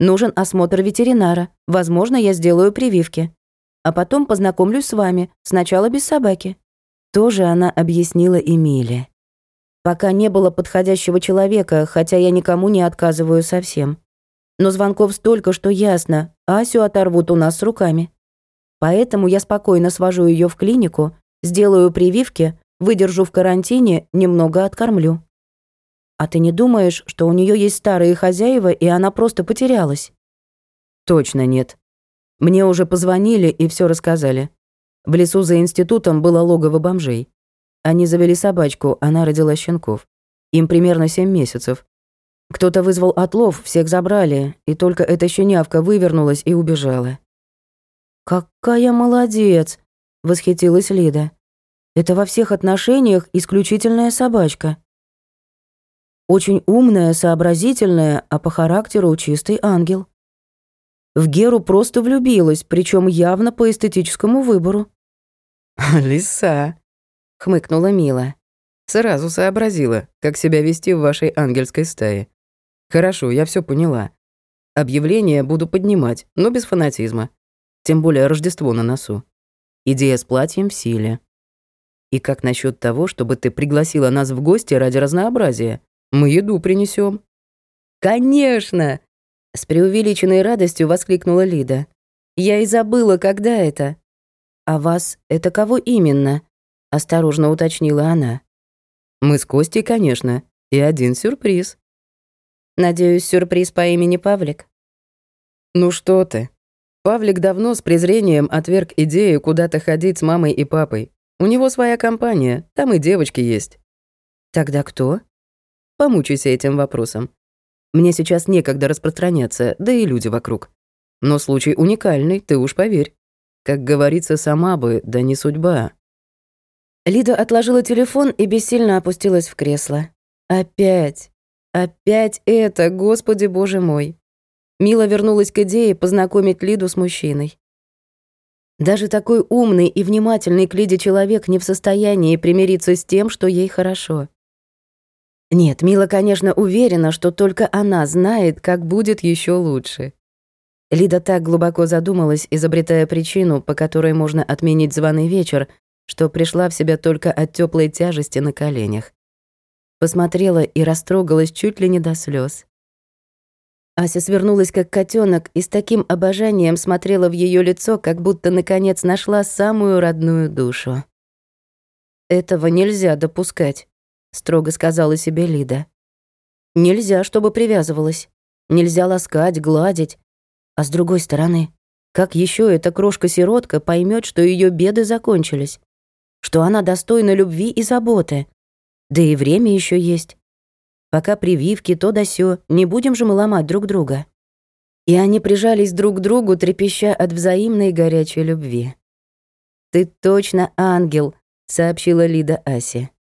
Speaker 1: Нужен осмотр ветеринара, возможно, я сделаю прививки. А потом познакомлюсь с вами, сначала без собаки». Тоже она объяснила Эмиле. «Пока не было подходящего человека, хотя я никому не отказываю совсем. Но звонков столько, что ясно, Асю оторвут у нас руками. Поэтому я спокойно свожу ее в клинику, сделаю прививки, выдержу в карантине, немного откормлю. А ты не думаешь, что у нее есть старые хозяева, и она просто потерялась?
Speaker 2: Точно нет. Мне уже позвонили и все рассказали. В лесу за институтом было логово бомжей. Они завели собачку, она родила щенков. Им примерно семь месяцев. Кто-то вызвал отлов, всех забрали, и только эта щенявка вывернулась и убежала.
Speaker 1: «Какая молодец!» — восхитилась Лида. «Это во всех отношениях исключительная собачка. Очень умная, сообразительная, а по характеру чистый ангел. В Геру просто влюбилась, причем явно по эстетическому выбору».
Speaker 2: «Лиса!» — хмыкнула Мила. «Сразу сообразила, как себя вести в вашей ангельской стае. Хорошо, я все поняла. Объявление буду поднимать, но без фанатизма. Тем более Рождество на носу. Идея с платьем в силе. И как насчет того, чтобы ты пригласила нас в гости ради разнообразия? Мы еду принесем.
Speaker 1: Конечно! С преувеличенной радостью воскликнула Лида. Я и забыла, когда это. А вас это кого именно? Осторожно уточнила она.
Speaker 2: Мы с Костей, конечно. И один сюрприз.
Speaker 1: Надеюсь, сюрприз по имени Павлик.
Speaker 2: Ну что ты? Павлик давно с презрением отверг идею куда-то ходить с мамой и папой. У него своя компания, там и девочки есть.
Speaker 1: Тогда кто?
Speaker 2: Помучайся этим вопросом. Мне сейчас некогда распространяться, да и люди вокруг. Но случай уникальный, ты уж поверь. Как говорится, сама бы, да не судьба.
Speaker 1: Лида отложила телефон и бессильно опустилась в кресло. Опять. Опять это, господи боже мой. Мила вернулась к идее познакомить Лиду с мужчиной. Даже такой умный и внимательный к Лиде человек не в состоянии примириться с тем, что ей хорошо. Нет, Мила, конечно, уверена, что только она знает, как будет еще лучше. Лида так глубоко задумалась, изобретая причину, по которой можно отменить званый вечер, что пришла в себя только от теплой тяжести на коленях. Посмотрела и растрогалась чуть ли не до слез. Ася свернулась как котенок и с таким обожанием смотрела в ее лицо, как будто наконец нашла самую родную душу. «Этого нельзя допускать», — строго сказала себе Лида. «Нельзя, чтобы привязывалась. Нельзя ласкать, гладить. А с другой стороны, как еще эта крошка-сиротка поймет, что ее беды закончились? Что она достойна любви и заботы?» Да и время еще есть. Пока прививки, то да сё, не будем же мы ломать друг друга. И они прижались друг к другу, трепеща от взаимной горячей любви. «Ты точно ангел», — сообщила Лида Асе.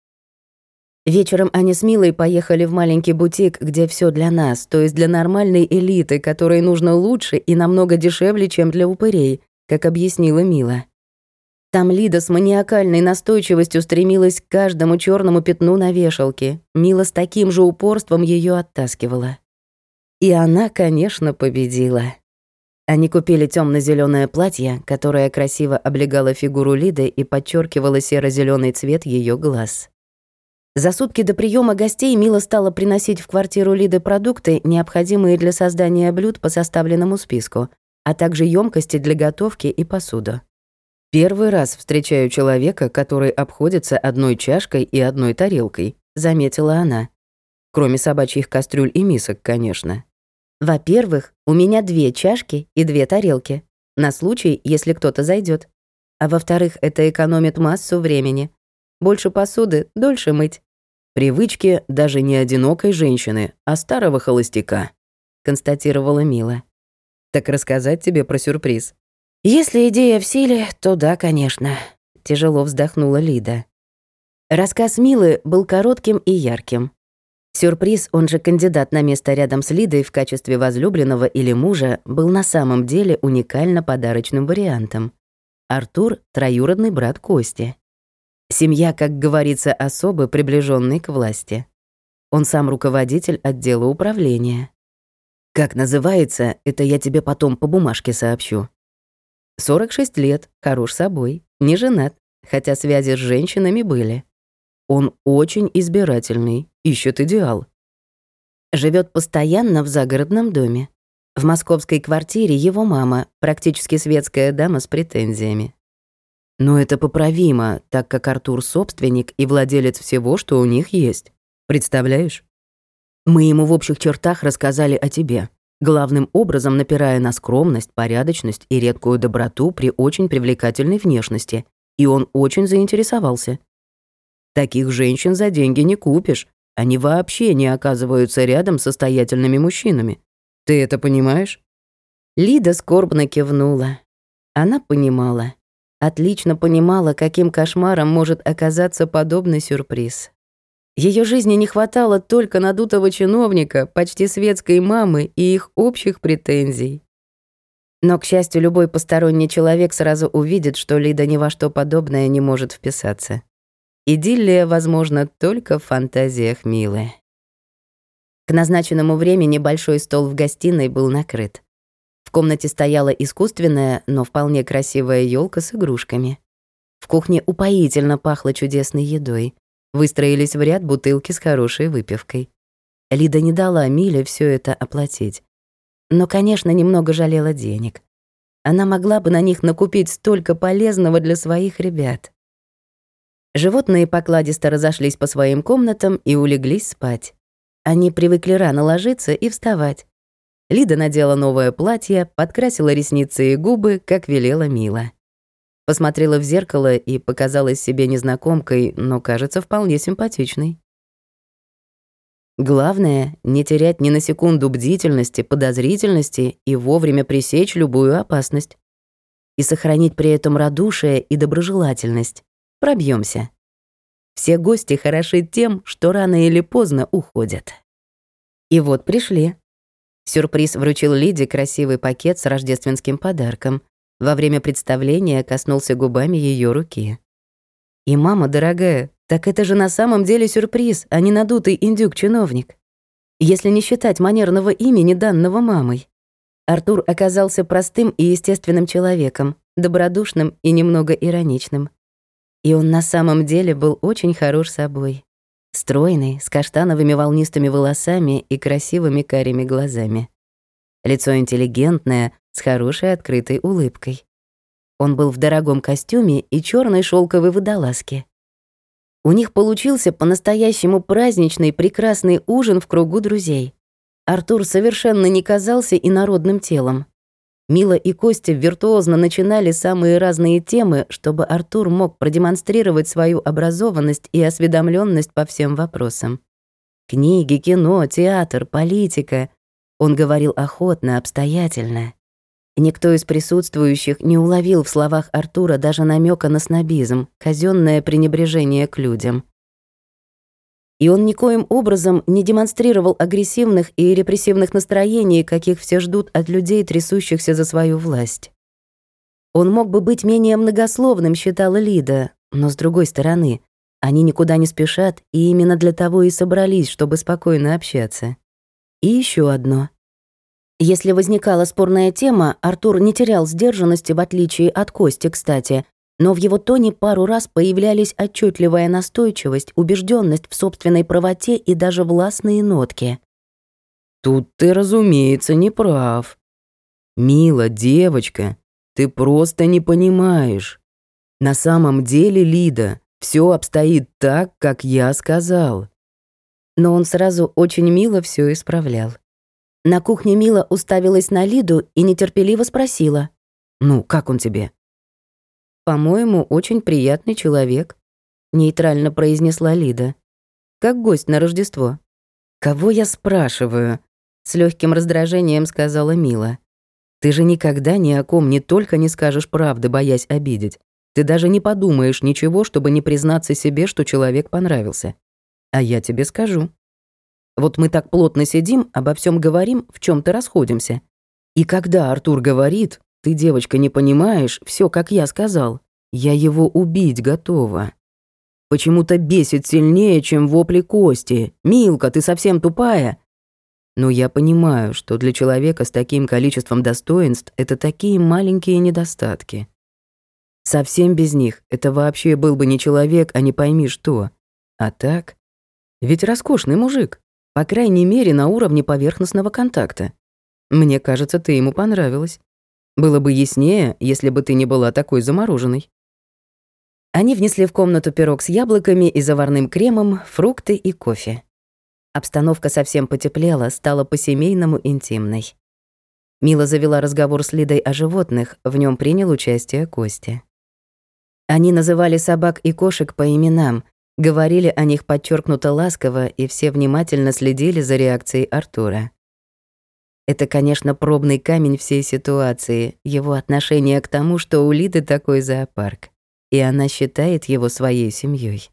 Speaker 1: Вечером они с Милой поехали в маленький бутик, где все для нас, то есть для нормальной элиты, которой нужно лучше и намного дешевле, чем для упырей, как объяснила Мила. Там Лида с маниакальной настойчивостью стремилась к каждому черному пятну на вешалке. Мила с таким же упорством ее оттаскивала. И она, конечно, победила. Они купили темно зеленое платье, которое красиво облегало фигуру Лиды и подчеркивало серо зеленый цвет ее глаз. За сутки до приема гостей Мила стала приносить в квартиру Лиды продукты, необходимые для создания блюд по составленному списку, а также емкости для готовки и посуду.
Speaker 2: Первый раз встречаю человека, который обходится одной чашкой и одной тарелкой, заметила она. Кроме собачьих кастрюль и мисок, конечно.
Speaker 1: Во-первых, у меня две чашки и две тарелки. На случай, если кто-то зайдет. А во-вторых, это экономит массу времени. Больше посуды, дольше мыть.
Speaker 2: Привычки даже не одинокой женщины, а старого холостяка, констатировала Мила. Так рассказать тебе про сюрприз.
Speaker 1: Если идея в силе, то да, конечно, тяжело вздохнула Лида. Рассказ Милы был коротким и ярким. Сюрприз, он же кандидат на место рядом с Лидой в качестве возлюбленного или мужа, был на самом деле уникально подарочным вариантом. Артур — троюродный брат Кости. Семья, как говорится, особо приближенный к власти. Он сам руководитель отдела управления. Как называется, это я тебе потом по бумажке сообщу. 46 лет, хорош собой, не женат, хотя связи с женщинами были. Он очень избирательный, ищет идеал. Живет постоянно в загородном доме. В московской квартире его мама, практически светская дама с претензиями. Но это поправимо, так как Артур собственник и владелец всего, что у них есть. Представляешь? Мы ему в общих чертах рассказали о тебе, главным образом напирая на скромность, порядочность и редкую доброту при очень привлекательной внешности, и он очень заинтересовался. Таких женщин за деньги не купишь, они вообще не оказываются рядом с состоятельными мужчинами. Ты это понимаешь? Лида скорбно кивнула. Она понимала. Отлично понимала, каким кошмаром может оказаться подобный сюрприз. Ее жизни не хватало только надутого чиновника, почти светской мамы и их общих претензий. Но, к счастью, любой посторонний человек сразу увидит, что Лида ни во что подобное не может вписаться. Идиллия возможно, только в фантазиях Милы. К назначенному времени большой стол в гостиной был накрыт. В комнате стояла искусственная, но вполне красивая елка с игрушками. В кухне упоительно пахло чудесной едой. Выстроились в ряд бутылки с хорошей выпивкой. Лида не дала Миле все это оплатить. Но, конечно, немного жалела денег. Она могла бы на них накупить столько полезного для своих ребят. Животные покладисто разошлись по своим комнатам и улеглись спать. Они привыкли рано ложиться и вставать. Лида надела новое платье, подкрасила ресницы и губы, как велела Мила. Посмотрела в зеркало и показалась себе незнакомкой, но кажется вполне симпатичной. Главное — не терять ни на секунду бдительности, подозрительности и вовремя пресечь любую опасность. И сохранить при этом радушие и доброжелательность. Пробьемся. Все гости хороши тем, что рано или поздно уходят. И вот пришли. Сюрприз вручил Лиде красивый пакет с рождественским подарком. Во время представления коснулся губами ее руки. «И мама дорогая, так это же на самом деле сюрприз, а не надутый индюк-чиновник. Если не считать манерного имени, данного мамой. Артур оказался простым и естественным человеком, добродушным и немного ироничным. И он на самом деле был очень хорош собой. Стройный, с каштановыми волнистыми волосами и красивыми карими глазами. Лицо интеллигентное, с хорошей открытой улыбкой. Он был в дорогом костюме и черной шелковой водолазке. У них получился по-настоящему праздничный, прекрасный ужин в кругу друзей. Артур совершенно не казался инородным телом. Мила и Костя виртуозно начинали самые разные темы, чтобы Артур мог продемонстрировать свою образованность и осведомленность по всем вопросам. Книги, кино, театр, политика. Он говорил охотно, обстоятельно. Никто из присутствующих не уловил в словах Артура даже намека на снобизм, казенное пренебрежение к людям и он никоим образом не демонстрировал агрессивных и репрессивных настроений, каких все ждут от людей, трясущихся за свою власть. Он мог бы быть менее многословным, считала Лида, но с другой стороны, они никуда не спешат и именно для того и собрались, чтобы спокойно общаться. И еще одно. Если возникала спорная тема, Артур не терял сдержанности, в отличие от Кости, кстати, но в его тоне пару раз появлялись отчетливая настойчивость, убежденность в собственной правоте и даже властные нотки.
Speaker 2: «Тут ты, разумеется, не прав. Мила, девочка, ты просто не понимаешь. На самом деле, Лида, все обстоит так, как я сказал».
Speaker 1: Но он сразу очень мило все исправлял. На кухне Мила уставилась на Лиду и нетерпеливо спросила.
Speaker 2: «Ну, как он тебе?»
Speaker 1: По-моему, очень приятный человек», — нейтрально произнесла Лида. «Как гость на Рождество». «Кого я спрашиваю?» — с легким раздражением сказала Мила. «Ты же никогда ни о ком не только не скажешь правды, боясь обидеть. Ты даже не подумаешь ничего, чтобы не признаться себе, что человек понравился. А я тебе скажу. Вот мы так плотно сидим, обо всем говорим, в чем то расходимся. И когда Артур говорит, ты, девочка, не понимаешь, все, как я сказал, я его убить готова. Почему-то бесит сильнее, чем вопли Кости. «Милка, ты совсем тупая!» Но я понимаю, что для человека с таким количеством достоинств это такие маленькие недостатки. Совсем без них это вообще был бы не человек, а не пойми что. А так? Ведь роскошный мужик. По крайней мере, на уровне поверхностного контакта. Мне кажется, ты ему понравилась. Было бы яснее, если бы ты не была такой замороженной. Они внесли в комнату пирог с яблоками и заварным кремом, фрукты и кофе. Обстановка совсем потеплела, стала по-семейному интимной. Мила завела разговор с Лидой о животных, в нем принял участие Костя. Они называли собак и кошек по именам, говорили о них подчеркнуто ласково, и все внимательно следили за реакцией Артура. Это, конечно, пробный камень всей ситуации, его отношение к тому, что у Лиды такой зоопарк и она считает его своей семьей.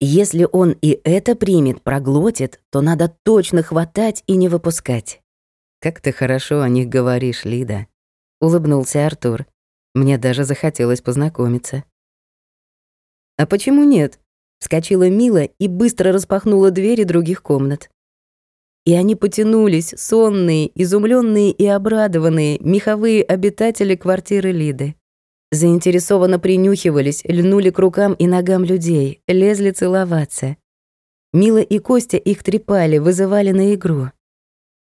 Speaker 1: Если он и это примет, проглотит, то надо точно хватать и не выпускать. «Как ты хорошо о них говоришь, Лида», — улыбнулся Артур. «Мне даже захотелось познакомиться». «А почему нет?» — вскочила Мила и быстро распахнула двери других комнат. И они потянулись, сонные, изумленные и обрадованные, меховые обитатели квартиры Лиды. Заинтересованно принюхивались, льнули к рукам и ногам людей, лезли целоваться. Мила и Костя их трепали, вызывали на игру.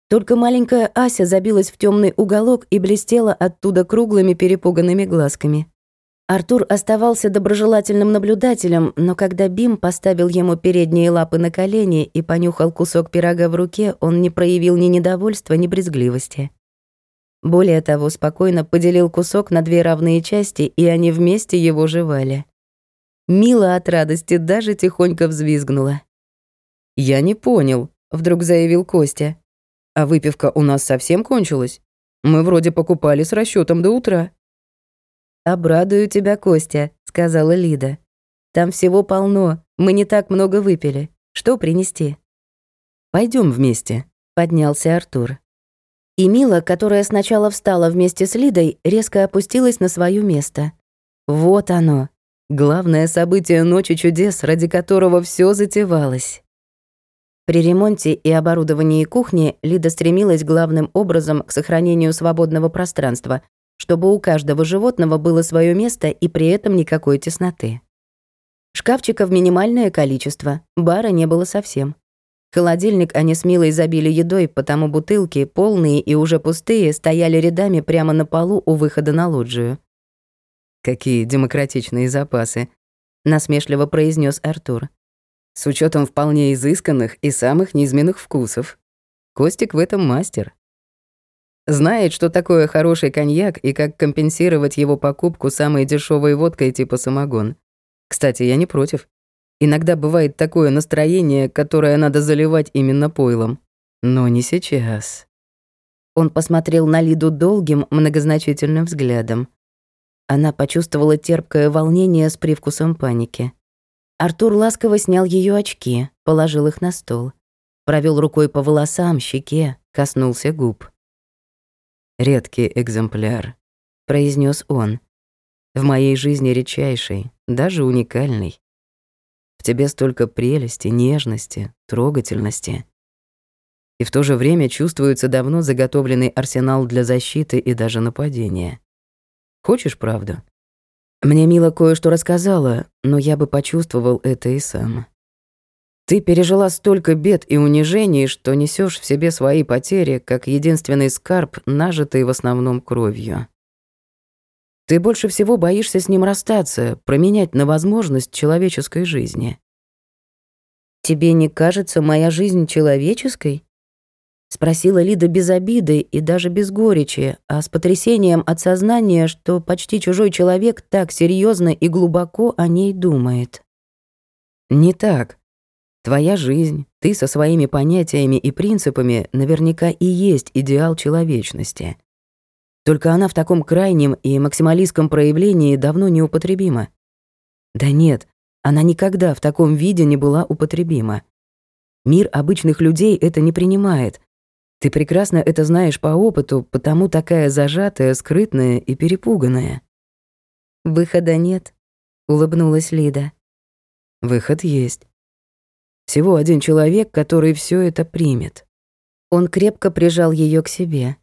Speaker 1: Только маленькая Ася забилась в темный уголок и блестела оттуда круглыми перепуганными глазками. Артур оставался доброжелательным наблюдателем, но когда Бим поставил ему передние лапы на колени и понюхал кусок пирога в руке, он не проявил ни недовольства, ни брезгливости. Более того, спокойно поделил кусок на две равные части, и они вместе его жевали. Мила от радости даже тихонько взвизгнула. «Я не понял», — вдруг заявил Костя. «А выпивка у нас совсем кончилась? Мы вроде покупали с расчетом до утра». «Обрадую тебя, Костя», — сказала Лида. «Там всего полно, мы не так много выпили. Что принести?» Пойдем вместе», — поднялся Артур. И Мила, которая сначала встала вместе с Лидой, резко опустилась на свое место. Вот оно, главное событие ночи чудес, ради которого все затевалось. При ремонте и оборудовании кухни Лида стремилась главным образом к сохранению свободного пространства, чтобы у каждого животного было свое место и при этом никакой тесноты. Шкафчиков минимальное количество, бара не было совсем. Холодильник они с Милой забили едой, потому бутылки, полные и уже пустые, стояли рядами прямо на полу у выхода на лоджию. «Какие демократичные запасы», — насмешливо произнес Артур. «С учетом вполне изысканных и самых низменных вкусов. Костик в этом мастер. Знает, что такое хороший коньяк и как компенсировать его покупку самой дешевой водкой типа самогон. Кстати, я не против. Иногда бывает такое настроение, которое надо заливать именно пойлом. Но не сейчас. Он посмотрел на Лиду долгим, многозначительным взглядом. Она почувствовала терпкое волнение с привкусом паники. Артур ласково снял ее очки, положил их на стол. Провел рукой по волосам, щеке, коснулся губ. «Редкий экземпляр», — произнес он. «В моей жизни редчайший, даже уникальный. В тебе столько прелести, нежности, трогательности. И в то же время чувствуется давно заготовленный арсенал для защиты и даже нападения. Хочешь правду? Мне Мила кое-что рассказала, но я бы почувствовал это и сам. Ты пережила столько бед и унижений, что несешь в себе свои потери, как единственный скарб, нажитый в основном кровью. Ты больше всего боишься с ним расстаться, променять на возможность человеческой жизни. Тебе не кажется моя жизнь человеческой? Спросила Лида без обиды и даже без горечи, а с потрясением от сознания, что почти чужой человек так серьезно и глубоко о ней думает.
Speaker 2: «Не так. Твоя жизнь, ты со своими понятиями и принципами наверняка и есть идеал человечности. Только она в таком крайнем и максималистском проявлении давно неупотребима. Да нет, она никогда в таком виде не была употребима. Мир обычных людей это не принимает, ты прекрасно это знаешь по опыту, потому такая зажатая, скрытная и перепуганная.
Speaker 1: Выхода нет, улыбнулась Лида.
Speaker 2: Выход есть. Всего один человек, который все это примет.
Speaker 1: Он крепко прижал ее к себе.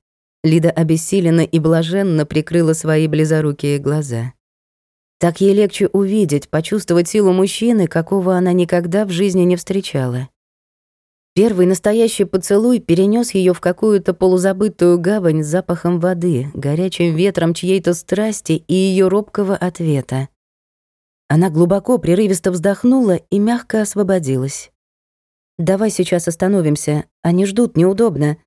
Speaker 1: Лида обессиленно и блаженно прикрыла свои близорукие глаза. Так ей легче увидеть, почувствовать силу мужчины, какого она никогда в жизни не встречала. Первый настоящий поцелуй перенес ее в какую-то полузабытую гавань с запахом воды, горячим ветром чьей-то страсти и ее робкого ответа. Она глубоко, прерывисто вздохнула и мягко освободилась. «Давай сейчас остановимся, они ждут, неудобно.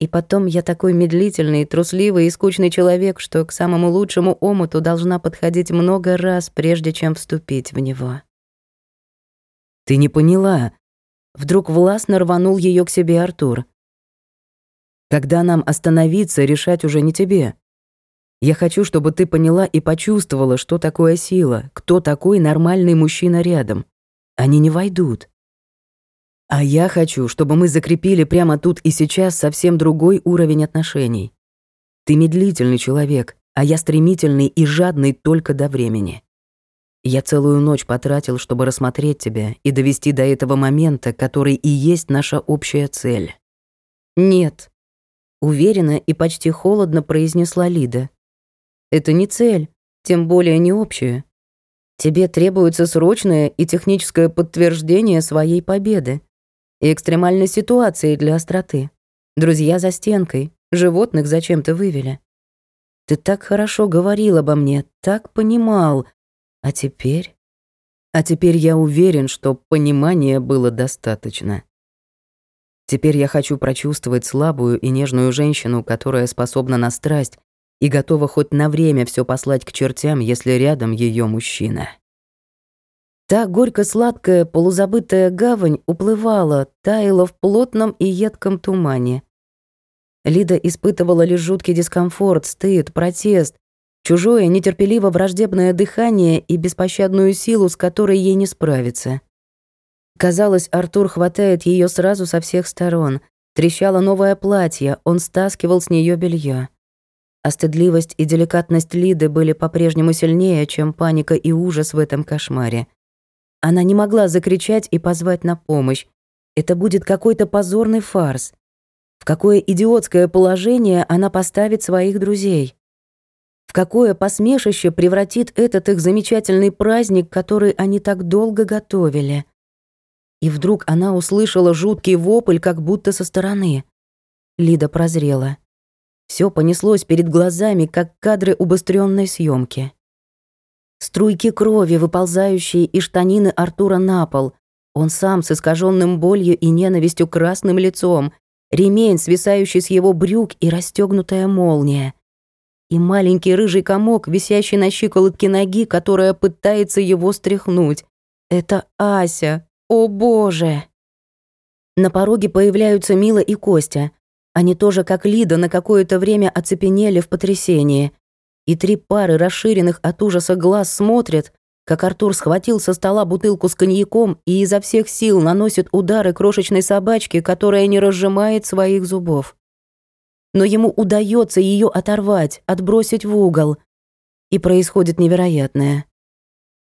Speaker 1: И потом я такой медлительный, трусливый и скучный человек, что к самому лучшему омуту должна подходить много раз, прежде чем вступить в него».
Speaker 2: «Ты не поняла», Вдруг властно рванул ее к себе Артур. «Когда нам остановиться, решать уже не тебе. Я хочу, чтобы ты поняла и почувствовала, что такое сила, кто такой нормальный мужчина рядом. Они не войдут. А я хочу, чтобы мы закрепили прямо тут и сейчас совсем другой уровень отношений. Ты медлительный человек, а я стремительный и жадный только до времени. Я целую ночь потратил, чтобы рассмотреть тебя и довести до этого момента, который и есть наша общая цель.
Speaker 1: Нет, уверенно и почти холодно произнесла Лида. Это не цель, тем более не общая. Тебе требуется срочное и техническое подтверждение своей победы и экстремальной ситуации для остроты. Друзья за стенкой, животных зачем-то вывели. Ты так хорошо говорил обо мне, так понимал, а теперь?
Speaker 2: А теперь я уверен, что понимания было достаточно. Теперь я хочу прочувствовать слабую и нежную женщину, которая способна на страсть и готова хоть на время все послать к чертям, если рядом ее мужчина.
Speaker 1: Та горько-сладкая, полузабытая гавань уплывала, таяла в плотном и едком тумане. Лида испытывала лишь жуткий дискомфорт, стыд, протест, Чужое, нетерпеливо враждебное дыхание и беспощадную силу, с которой ей не справиться. Казалось, Артур хватает ее сразу со всех сторон. Трещало новое платье, он стаскивал с нее белье. А стыдливость и деликатность Лиды были по-прежнему сильнее, чем паника и ужас в этом кошмаре. Она не могла закричать и позвать на помощь. Это будет какой-то позорный фарс. В какое идиотское положение она поставит своих друзей? В какое посмешище превратит этот их замечательный праздник, который они так долго готовили. И вдруг она услышала жуткий вопль, как будто со стороны. Лида прозрела. Все понеслось перед глазами, как кадры убыстренной съемки. Струйки крови, выползающие из штанины Артура на пол. Он сам с искаженным болью и ненавистью красным лицом. Ремень, свисающий с его брюк и расстегнутая молния и маленький рыжий комок, висящий на щиколотке ноги, которая пытается его стряхнуть. Это Ася. О боже! На пороге появляются Мила и Костя. Они тоже, как Лида, на какое-то время оцепенели в потрясении. И три пары расширенных от ужаса глаз смотрят, как Артур схватил со стола бутылку с коньяком и изо всех сил наносит удары крошечной собачке, которая не разжимает своих зубов но ему удается ее оторвать, отбросить в угол. И происходит невероятное.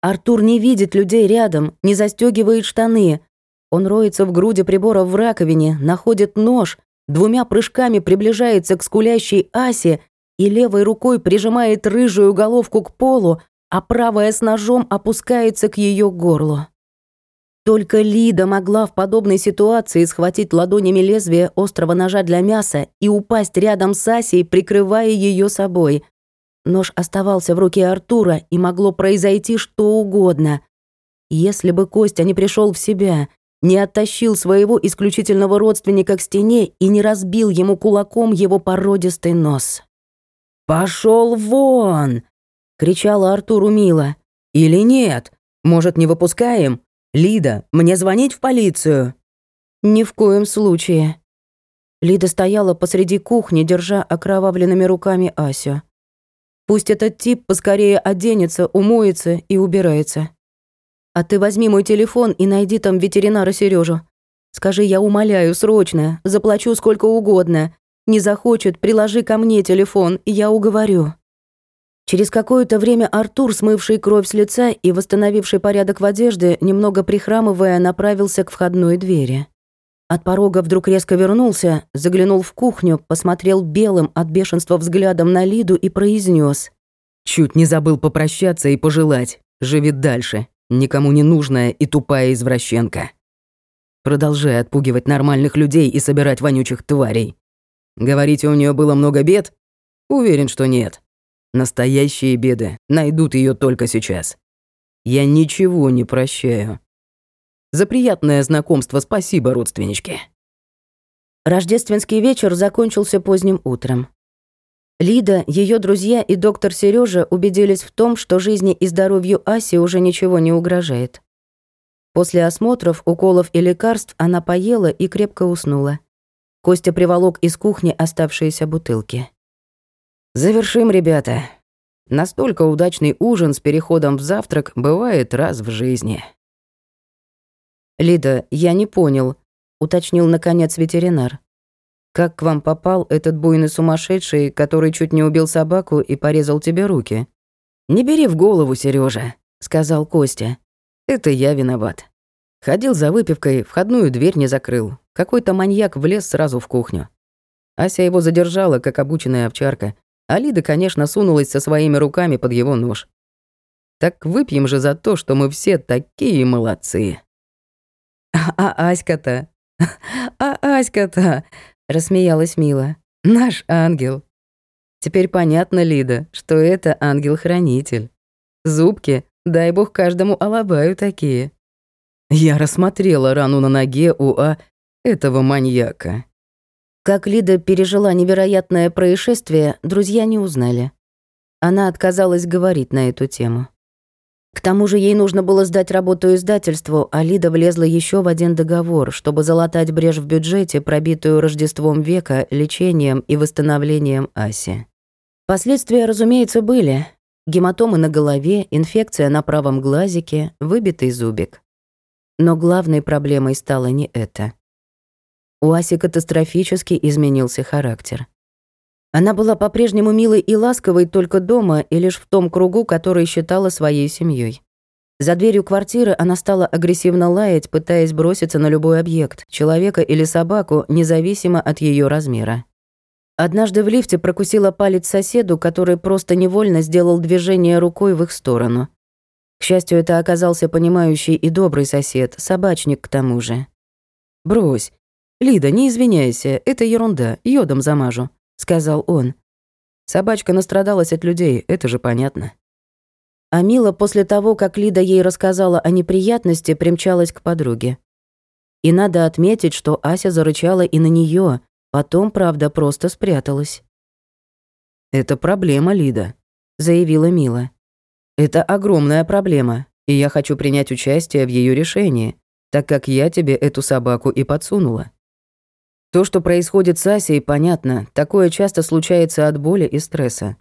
Speaker 1: Артур не видит людей рядом, не застегивает штаны. Он роется в груди приборов в раковине, находит нож, двумя прыжками приближается к скулящей Асе и левой рукой прижимает рыжую головку к полу, а правая с ножом опускается к ее горлу. Только Лида могла в подобной ситуации схватить ладонями лезвие острого ножа для мяса и упасть рядом с Асей, прикрывая ее собой. Нож оставался в руке Артура, и могло произойти что угодно. Если бы Костя не пришел в себя, не оттащил своего исключительного родственника к стене и не разбил ему кулаком его породистый нос. «Пошел вон!» — кричала Артуру Мила. «Или нет? Может, не выпускаем? Лида, мне звонить в полицию?» «Ни в коем случае». Лида стояла посреди кухни, держа окровавленными руками Асю. «Пусть этот тип поскорее оденется, умоется и убирается. А ты возьми мой телефон и найди там ветеринара Сережу. Скажи, я умоляю, срочно, заплачу сколько угодно. Не захочет, приложи ко мне телефон, и я уговорю». Через какое-то время Артур, смывший кровь с лица и восстановивший порядок в одежде, немного прихрамывая, направился к входной двери. От порога вдруг резко вернулся, заглянул в кухню, посмотрел белым от бешенства взглядом на Лиду и произнес:
Speaker 2: «Чуть не забыл попрощаться и пожелать. Живи дальше. Никому не нужная и тупая извращенка. Продолжай отпугивать нормальных людей и собирать вонючих тварей. Говорите, у нее было много бед? Уверен, что нет. Настоящие беды найдут ее только сейчас. Я ничего не прощаю. За приятное знакомство спасибо, родственнички.
Speaker 1: Рождественский вечер закончился поздним утром. Лида, ее друзья и доктор Сережа убедились в том, что жизни и здоровью Аси уже ничего не угрожает. После осмотров, уколов и лекарств она поела и крепко уснула. Костя приволок из кухни оставшиеся бутылки.
Speaker 2: «Завершим, ребята. Настолько удачный ужин с переходом в завтрак бывает раз в жизни».
Speaker 1: «Лида, я не понял», — уточнил наконец ветеринар. «Как к вам попал этот буйный сумасшедший, который чуть не убил собаку и порезал тебе руки?»
Speaker 2: «Не бери в голову, Сережа, сказал Костя. «Это я виноват. Ходил за выпивкой, входную дверь не закрыл. Какой-то маньяк влез сразу в кухню. Ася его задержала, как обученная овчарка, а Лида, конечно, сунулась со своими руками под его нож. Так выпьем же за то, что мы все такие молодцы.
Speaker 1: А, а Аська-то? А Аська-то? Рассмеялась Мила. Наш ангел. Теперь понятно, Лида, что это ангел-хранитель. Зубки, дай бог каждому алабаю такие.
Speaker 2: Я рассмотрела рану на ноге у А этого маньяка.
Speaker 1: Как Лида пережила невероятное происшествие, друзья не узнали. Она отказалась говорить на эту тему. К тому же ей нужно было сдать работу издательству, а Лида влезла еще в один договор, чтобы залатать брешь в бюджете, пробитую Рождеством века, лечением и восстановлением Аси. Последствия, разумеется, были. Гематомы на голове, инфекция на правом глазике, выбитый зубик. Но главной проблемой стало не это. У Аси катастрофически изменился характер. Она была по-прежнему милой и ласковой только дома и лишь в том кругу, который считала своей семьей. За дверью квартиры она стала агрессивно лаять, пытаясь броситься на любой объект, человека или собаку, независимо от ее размера. Однажды в лифте прокусила палец соседу, который просто невольно сделал движение рукой в их сторону. К счастью, это оказался понимающий и добрый сосед, собачник к тому же.
Speaker 2: «Брось. Лида, не извиняйся, это ерунда, йодом замажу», — сказал он. Собачка настрадалась от людей, это же понятно.
Speaker 1: А Мила после того, как Лида ей рассказала о неприятности, примчалась к подруге. И надо отметить, что Ася зарычала и на нее, потом, правда, просто спряталась.
Speaker 2: «Это проблема, Лида», — заявила Мила. Это огромная проблема, и я хочу принять участие в ее решении, так как я тебе эту собаку и подсунула. То, что происходит с Асей, понятно, такое часто случается от боли и стресса.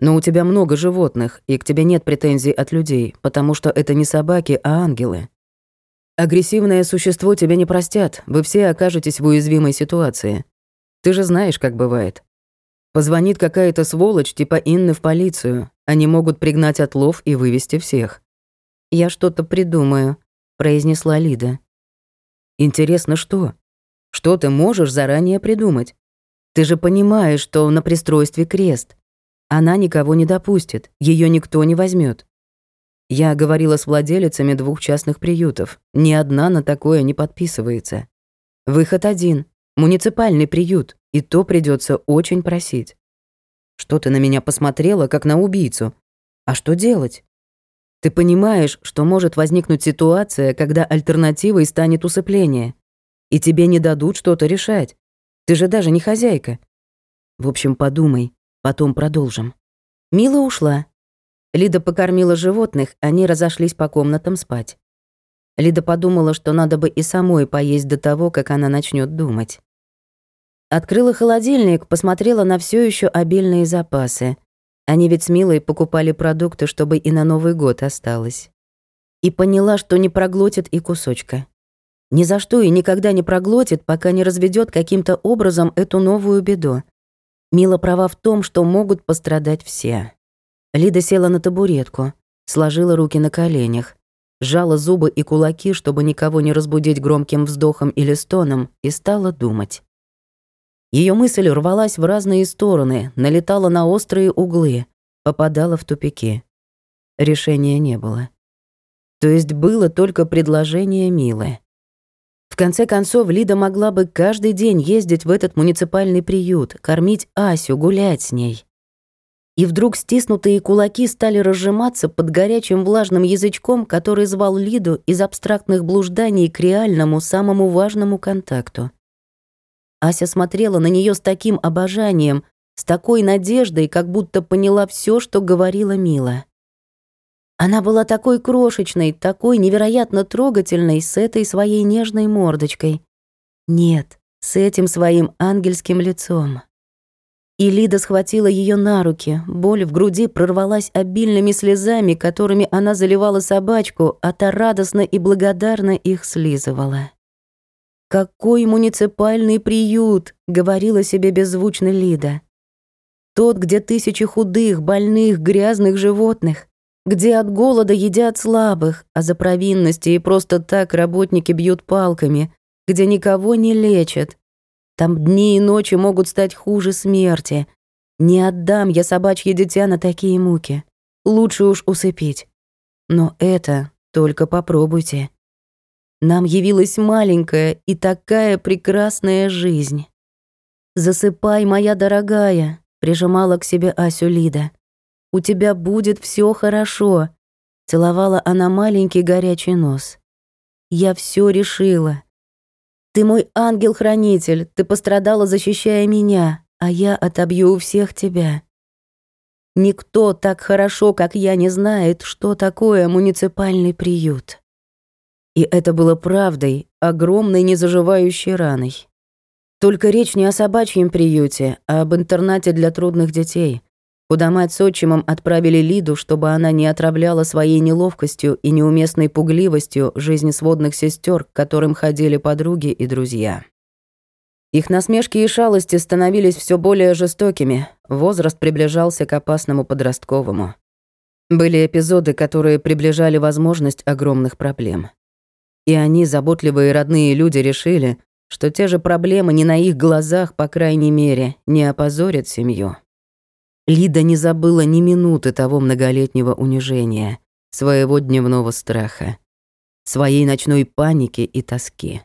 Speaker 2: Но у тебя много животных, и к тебе нет претензий от людей, потому что это не собаки, а ангелы. Агрессивное существо тебя не простят, вы все окажетесь в уязвимой ситуации. Ты же знаешь, как бывает. Позвонит какая-то сволочь типа Инны в полицию, они могут пригнать отлов и вывести всех.
Speaker 1: «Я что-то придумаю», — произнесла Лида.
Speaker 2: «Интересно, что? Что ты можешь заранее придумать? Ты же понимаешь, что на пристройстве крест. Она никого не допустит, ее никто не возьмет. Я говорила с владелицами двух частных приютов. Ни одна на такое не подписывается. Выход один — муниципальный приют, и то придется очень просить. Что ты на меня посмотрела, как на убийцу? А что делать? Ты понимаешь, что может возникнуть ситуация, когда альтернативой станет усыпление, и тебе не дадут что-то решать. Ты же даже не хозяйка. В общем, подумай, потом продолжим.
Speaker 1: Мила ушла. Лида покормила животных, они разошлись по комнатам спать. Лида подумала, что надо бы и самой поесть до того, как она начнет думать. Открыла холодильник, посмотрела на все еще обильные запасы. Они ведь с Милой покупали продукты, чтобы и на Новый год осталось. И поняла, что не проглотит и кусочка. Ни за что и никогда не проглотит, пока не разведет каким-то образом эту новую беду. Мила права в том, что могут пострадать все. Лида села на табуретку, сложила руки на коленях, сжала зубы и кулаки, чтобы никого не разбудить громким вздохом или стоном, и стала думать. Ее мысль рвалась в разные стороны, налетала на острые углы, попадала в тупики. Решения не было. То есть было только предложение Милы. В конце концов, Лида могла бы каждый день ездить в этот муниципальный приют, кормить Асю, гулять с ней. И вдруг стиснутые кулаки стали разжиматься под горячим влажным язычком, который звал Лиду из абстрактных блужданий к реальному, самому важному контакту. Ася смотрела на нее с таким обожанием, с такой надеждой, как будто поняла все, что говорила Мила. Она была такой крошечной, такой невероятно трогательной с этой своей нежной мордочкой. Нет, с этим своим ангельским лицом. И Лида схватила ее на руки, боль в груди прорвалась обильными слезами, которыми она заливала собачку, а та радостно и благодарно их слизывала. «Какой муниципальный приют!» — говорила себе беззвучно Лида. «Тот, где тысячи худых, больных, грязных животных, где от голода едят слабых, а за провинности и просто так работники бьют палками, где никого не лечат, там дни и ночи могут стать хуже смерти. Не отдам я собачье дитя на такие муки. Лучше уж усыпить. Но это только попробуйте. Нам явилась маленькая и такая прекрасная жизнь. «Засыпай, моя дорогая», — прижимала к себе Асю Лида. «У тебя будет все хорошо», — целовала она маленький горячий нос. «Я все решила. Ты мой ангел-хранитель, ты пострадала, защищая меня, а я отобью у всех тебя. Никто так хорошо, как я, не знает, что такое муниципальный приют. И это было правдой, огромной незаживающей раной. Только речь не о собачьем приюте, а об интернате для трудных детей, куда мать с отчимом отправили Лиду, чтобы она не отравляла своей неловкостью и неуместной пугливостью жизнь сводных сестер, к которым ходили подруги и друзья. Их насмешки и шалости становились все более жестокими, возраст приближался к опасному подростковому. Были эпизоды, которые приближали возможность огромных проблем. И они, заботливые родные люди, решили, что те же проблемы не на их глазах, по крайней мере, не опозорят семью. Лида не забыла ни минуты того многолетнего унижения, своего дневного страха, своей ночной паники и тоски.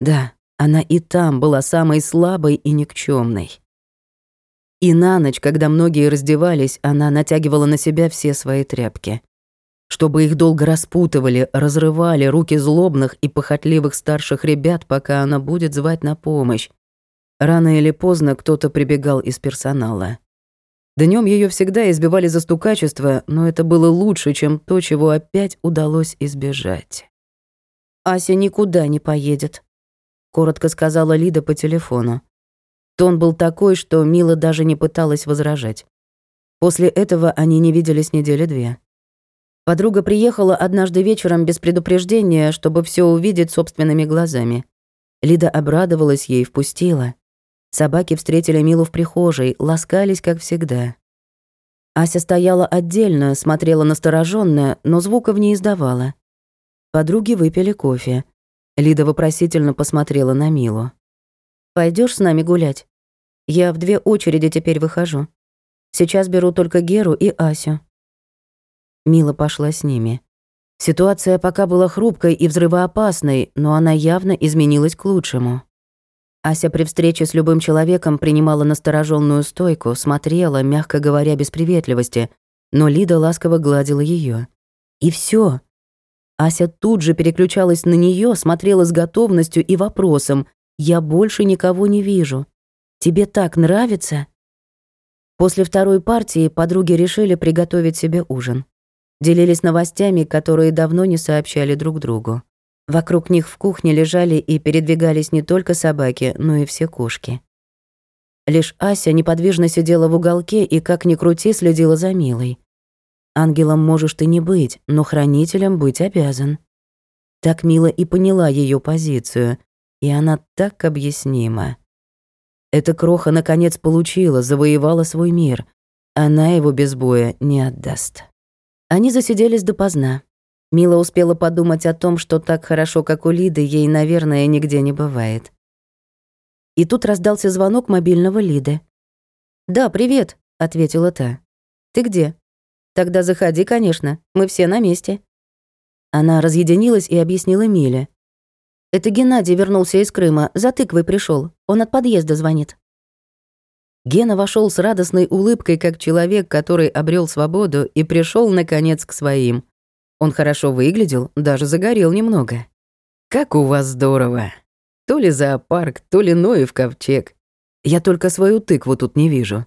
Speaker 1: Да, она и там была самой слабой и никчемной. И на ночь, когда многие раздевались, она натягивала на себя все свои тряпки. Чтобы их долго распутывали, разрывали руки злобных и похотливых старших ребят, пока она будет звать на помощь. Рано или поздно кто-то прибегал из персонала. Днем ее всегда избивали за стукачество, но это было лучше, чем то, чего опять удалось избежать. «Ася никуда не поедет», — коротко сказала Лида по телефону. Тон был такой, что Мила даже не пыталась возражать. После этого они не виделись недели две. Подруга приехала однажды вечером без предупреждения, чтобы все увидеть собственными глазами. Лида обрадовалась ей, впустила. Собаки встретили Милу в прихожей, ласкались, как всегда. Ася стояла отдельно, смотрела настороженно, но звуков не издавала. Подруги выпили кофе. Лида вопросительно посмотрела на Милу. Пойдешь с нами гулять? Я в две очереди теперь выхожу. Сейчас беру только Геру и Асю». Мила пошла с ними. Ситуация пока была хрупкой и взрывоопасной, но она явно изменилась к лучшему. Ася при встрече с любым человеком принимала настороженную стойку, смотрела, мягко говоря, без приветливости, но Лида ласково гладила ее. И все. Ася тут же переключалась на нее, смотрела с готовностью и вопросом. «Я больше никого не вижу. Тебе так нравится?» После второй партии подруги решили приготовить себе ужин. Делились новостями, которые давно не сообщали друг другу. Вокруг них в кухне лежали и передвигались не только собаки, но и все кошки. Лишь Ася неподвижно сидела в уголке и, как ни крути, следила за Милой. Ангелом можешь ты не быть, но хранителем быть обязан. Так Мила и поняла ее позицию, и она так объяснима. Эта кроха наконец получила, завоевала свой мир. Она его без боя не отдаст. Они засиделись допоздна. Мила успела подумать о том, что так хорошо, как у Лиды, ей, наверное, нигде не бывает. И тут раздался звонок мобильного Лиды. «Да, привет», — ответила та. «Ты где?» «Тогда заходи, конечно, мы все на месте». Она разъединилась и объяснила Миле. Это Геннадий вернулся из Крыма, за тыквой пришел. Он от подъезда звонит. Гена вошел с радостной улыбкой, как человек, который обрел свободу и пришел наконец к своим. Он хорошо выглядел, даже загорел немного. «Как у вас здорово! То ли зоопарк, то ли Ноев ковчег. Я только свою тыкву тут не вижу».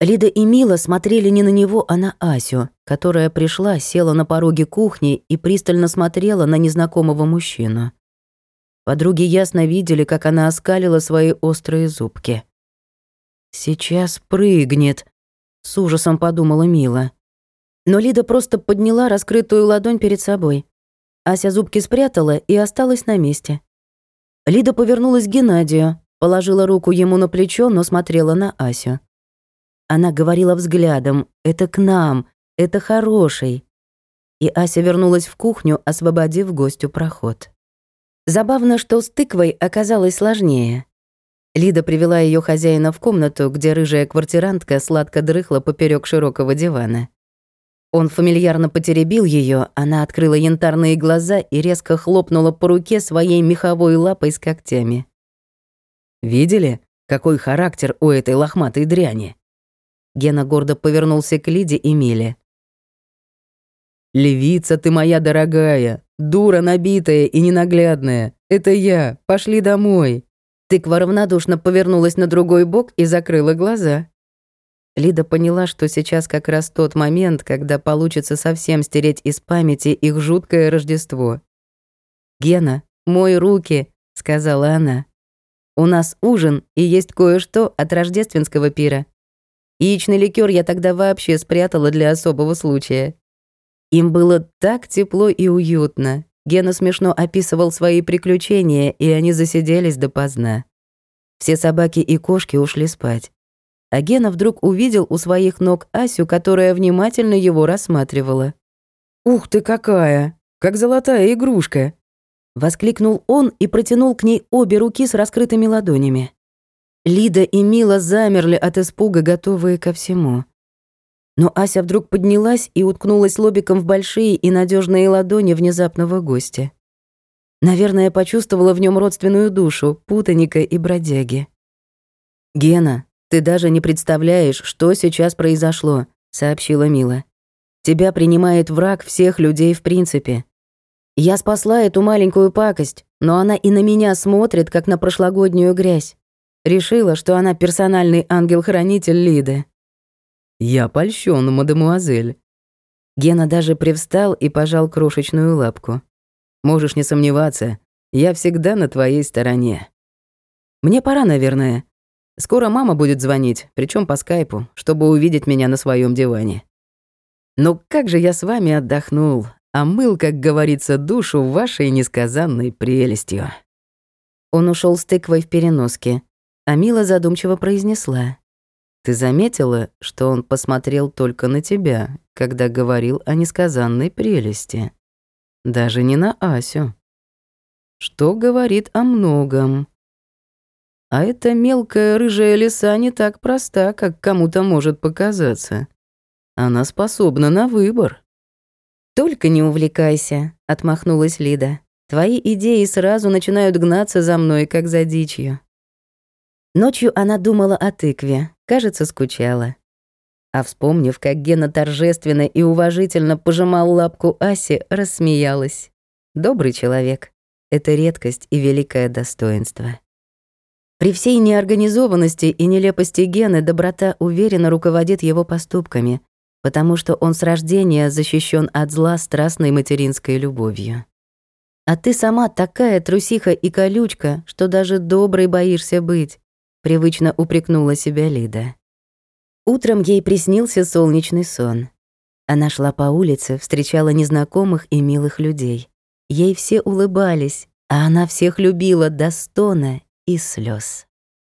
Speaker 1: Лида и Мила смотрели не на него, а на Асю, которая пришла, села на пороге кухни и пристально смотрела на незнакомого мужчину. Подруги ясно видели, как она оскалила свои острые зубки. «Сейчас прыгнет», — с ужасом подумала Мила. Но Лида просто подняла раскрытую ладонь перед собой. Ася зубки спрятала и осталась на месте. Лида повернулась к Геннадию, положила руку ему на плечо, но смотрела на Асю. Она говорила взглядом «это к нам, это хороший». И Ася вернулась в кухню, освободив гостю проход. Забавно, что с тыквой оказалось сложнее. Лида привела ее хозяина в комнату, где рыжая квартирантка сладко дрыхла поперек широкого дивана. Он фамильярно потеребил ее, она открыла янтарные глаза и резко хлопнула по руке своей меховой лапой с когтями. «Видели, какой характер у этой лохматой дряни?» Гена гордо повернулся к Лиде и Миле. «Левица ты моя дорогая, дура набитая и ненаглядная. Это я, пошли домой». Тыква равнодушно повернулась на другой бок и закрыла глаза. Лида поняла, что сейчас как раз тот момент, когда получится совсем стереть из памяти их жуткое Рождество. «Гена, мой руки», — сказала она. «У нас ужин и есть кое-что от рождественского пира. Яичный ликер я тогда вообще спрятала для особого случая. Им было так тепло и уютно. Гена смешно описывал свои приключения, и они засиделись допоздна. Все собаки и кошки ушли спать. А Гена вдруг увидел у своих ног Асю, которая внимательно его рассматривала. «Ух ты какая! Как золотая игрушка!» Воскликнул он и протянул к ней обе руки с раскрытыми ладонями. Лида и Мила замерли от испуга, готовые ко всему. Но Ася вдруг поднялась и уткнулась лобиком в большие и надежные ладони внезапного гостя. Наверное, почувствовала в нем родственную душу, путаника и бродяги. «Гена, ты даже не представляешь, что сейчас произошло», — сообщила Мила. «Тебя принимает враг всех людей в принципе. Я спасла эту маленькую пакость, но она и на меня смотрит, как на прошлогоднюю грязь. Решила, что она персональный ангел-хранитель Лиды. «Я польщен, мадемуазель». Гена даже привстал и пожал крошечную лапку. «Можешь не сомневаться, я всегда на твоей стороне. Мне пора, наверное. Скоро мама будет звонить, причем по скайпу, чтобы увидеть меня на своем диване. Но как же я с вами отдохнул, а мыл, как говорится, душу вашей несказанной прелестью». Он ушел с тыквой в переноске, а Мила задумчиво произнесла. Ты заметила, что он посмотрел только на тебя, когда говорил о несказанной прелести? Даже не на Асю. Что говорит о многом. А эта мелкая рыжая лиса не так проста, как кому-то может показаться. Она способна на выбор. «Только не увлекайся», — отмахнулась Лида. «Твои идеи сразу начинают гнаться за мной, как за дичью». Ночью она думала о тыкве, кажется, скучала. А вспомнив, как Гена торжественно и уважительно пожимал лапку Аси, рассмеялась. Добрый человек. Это редкость и великое достоинство. При всей неорганизованности и нелепости Гены доброта уверенно руководит его поступками, потому что он с рождения защищен от зла страстной материнской любовью. А ты сама такая трусиха и колючка, что даже доброй боишься быть, привычно упрекнула себя Лида. Утром ей приснился солнечный сон. Она шла по улице, встречала незнакомых и милых людей. Ей все улыбались, а она всех любила до стона и слез.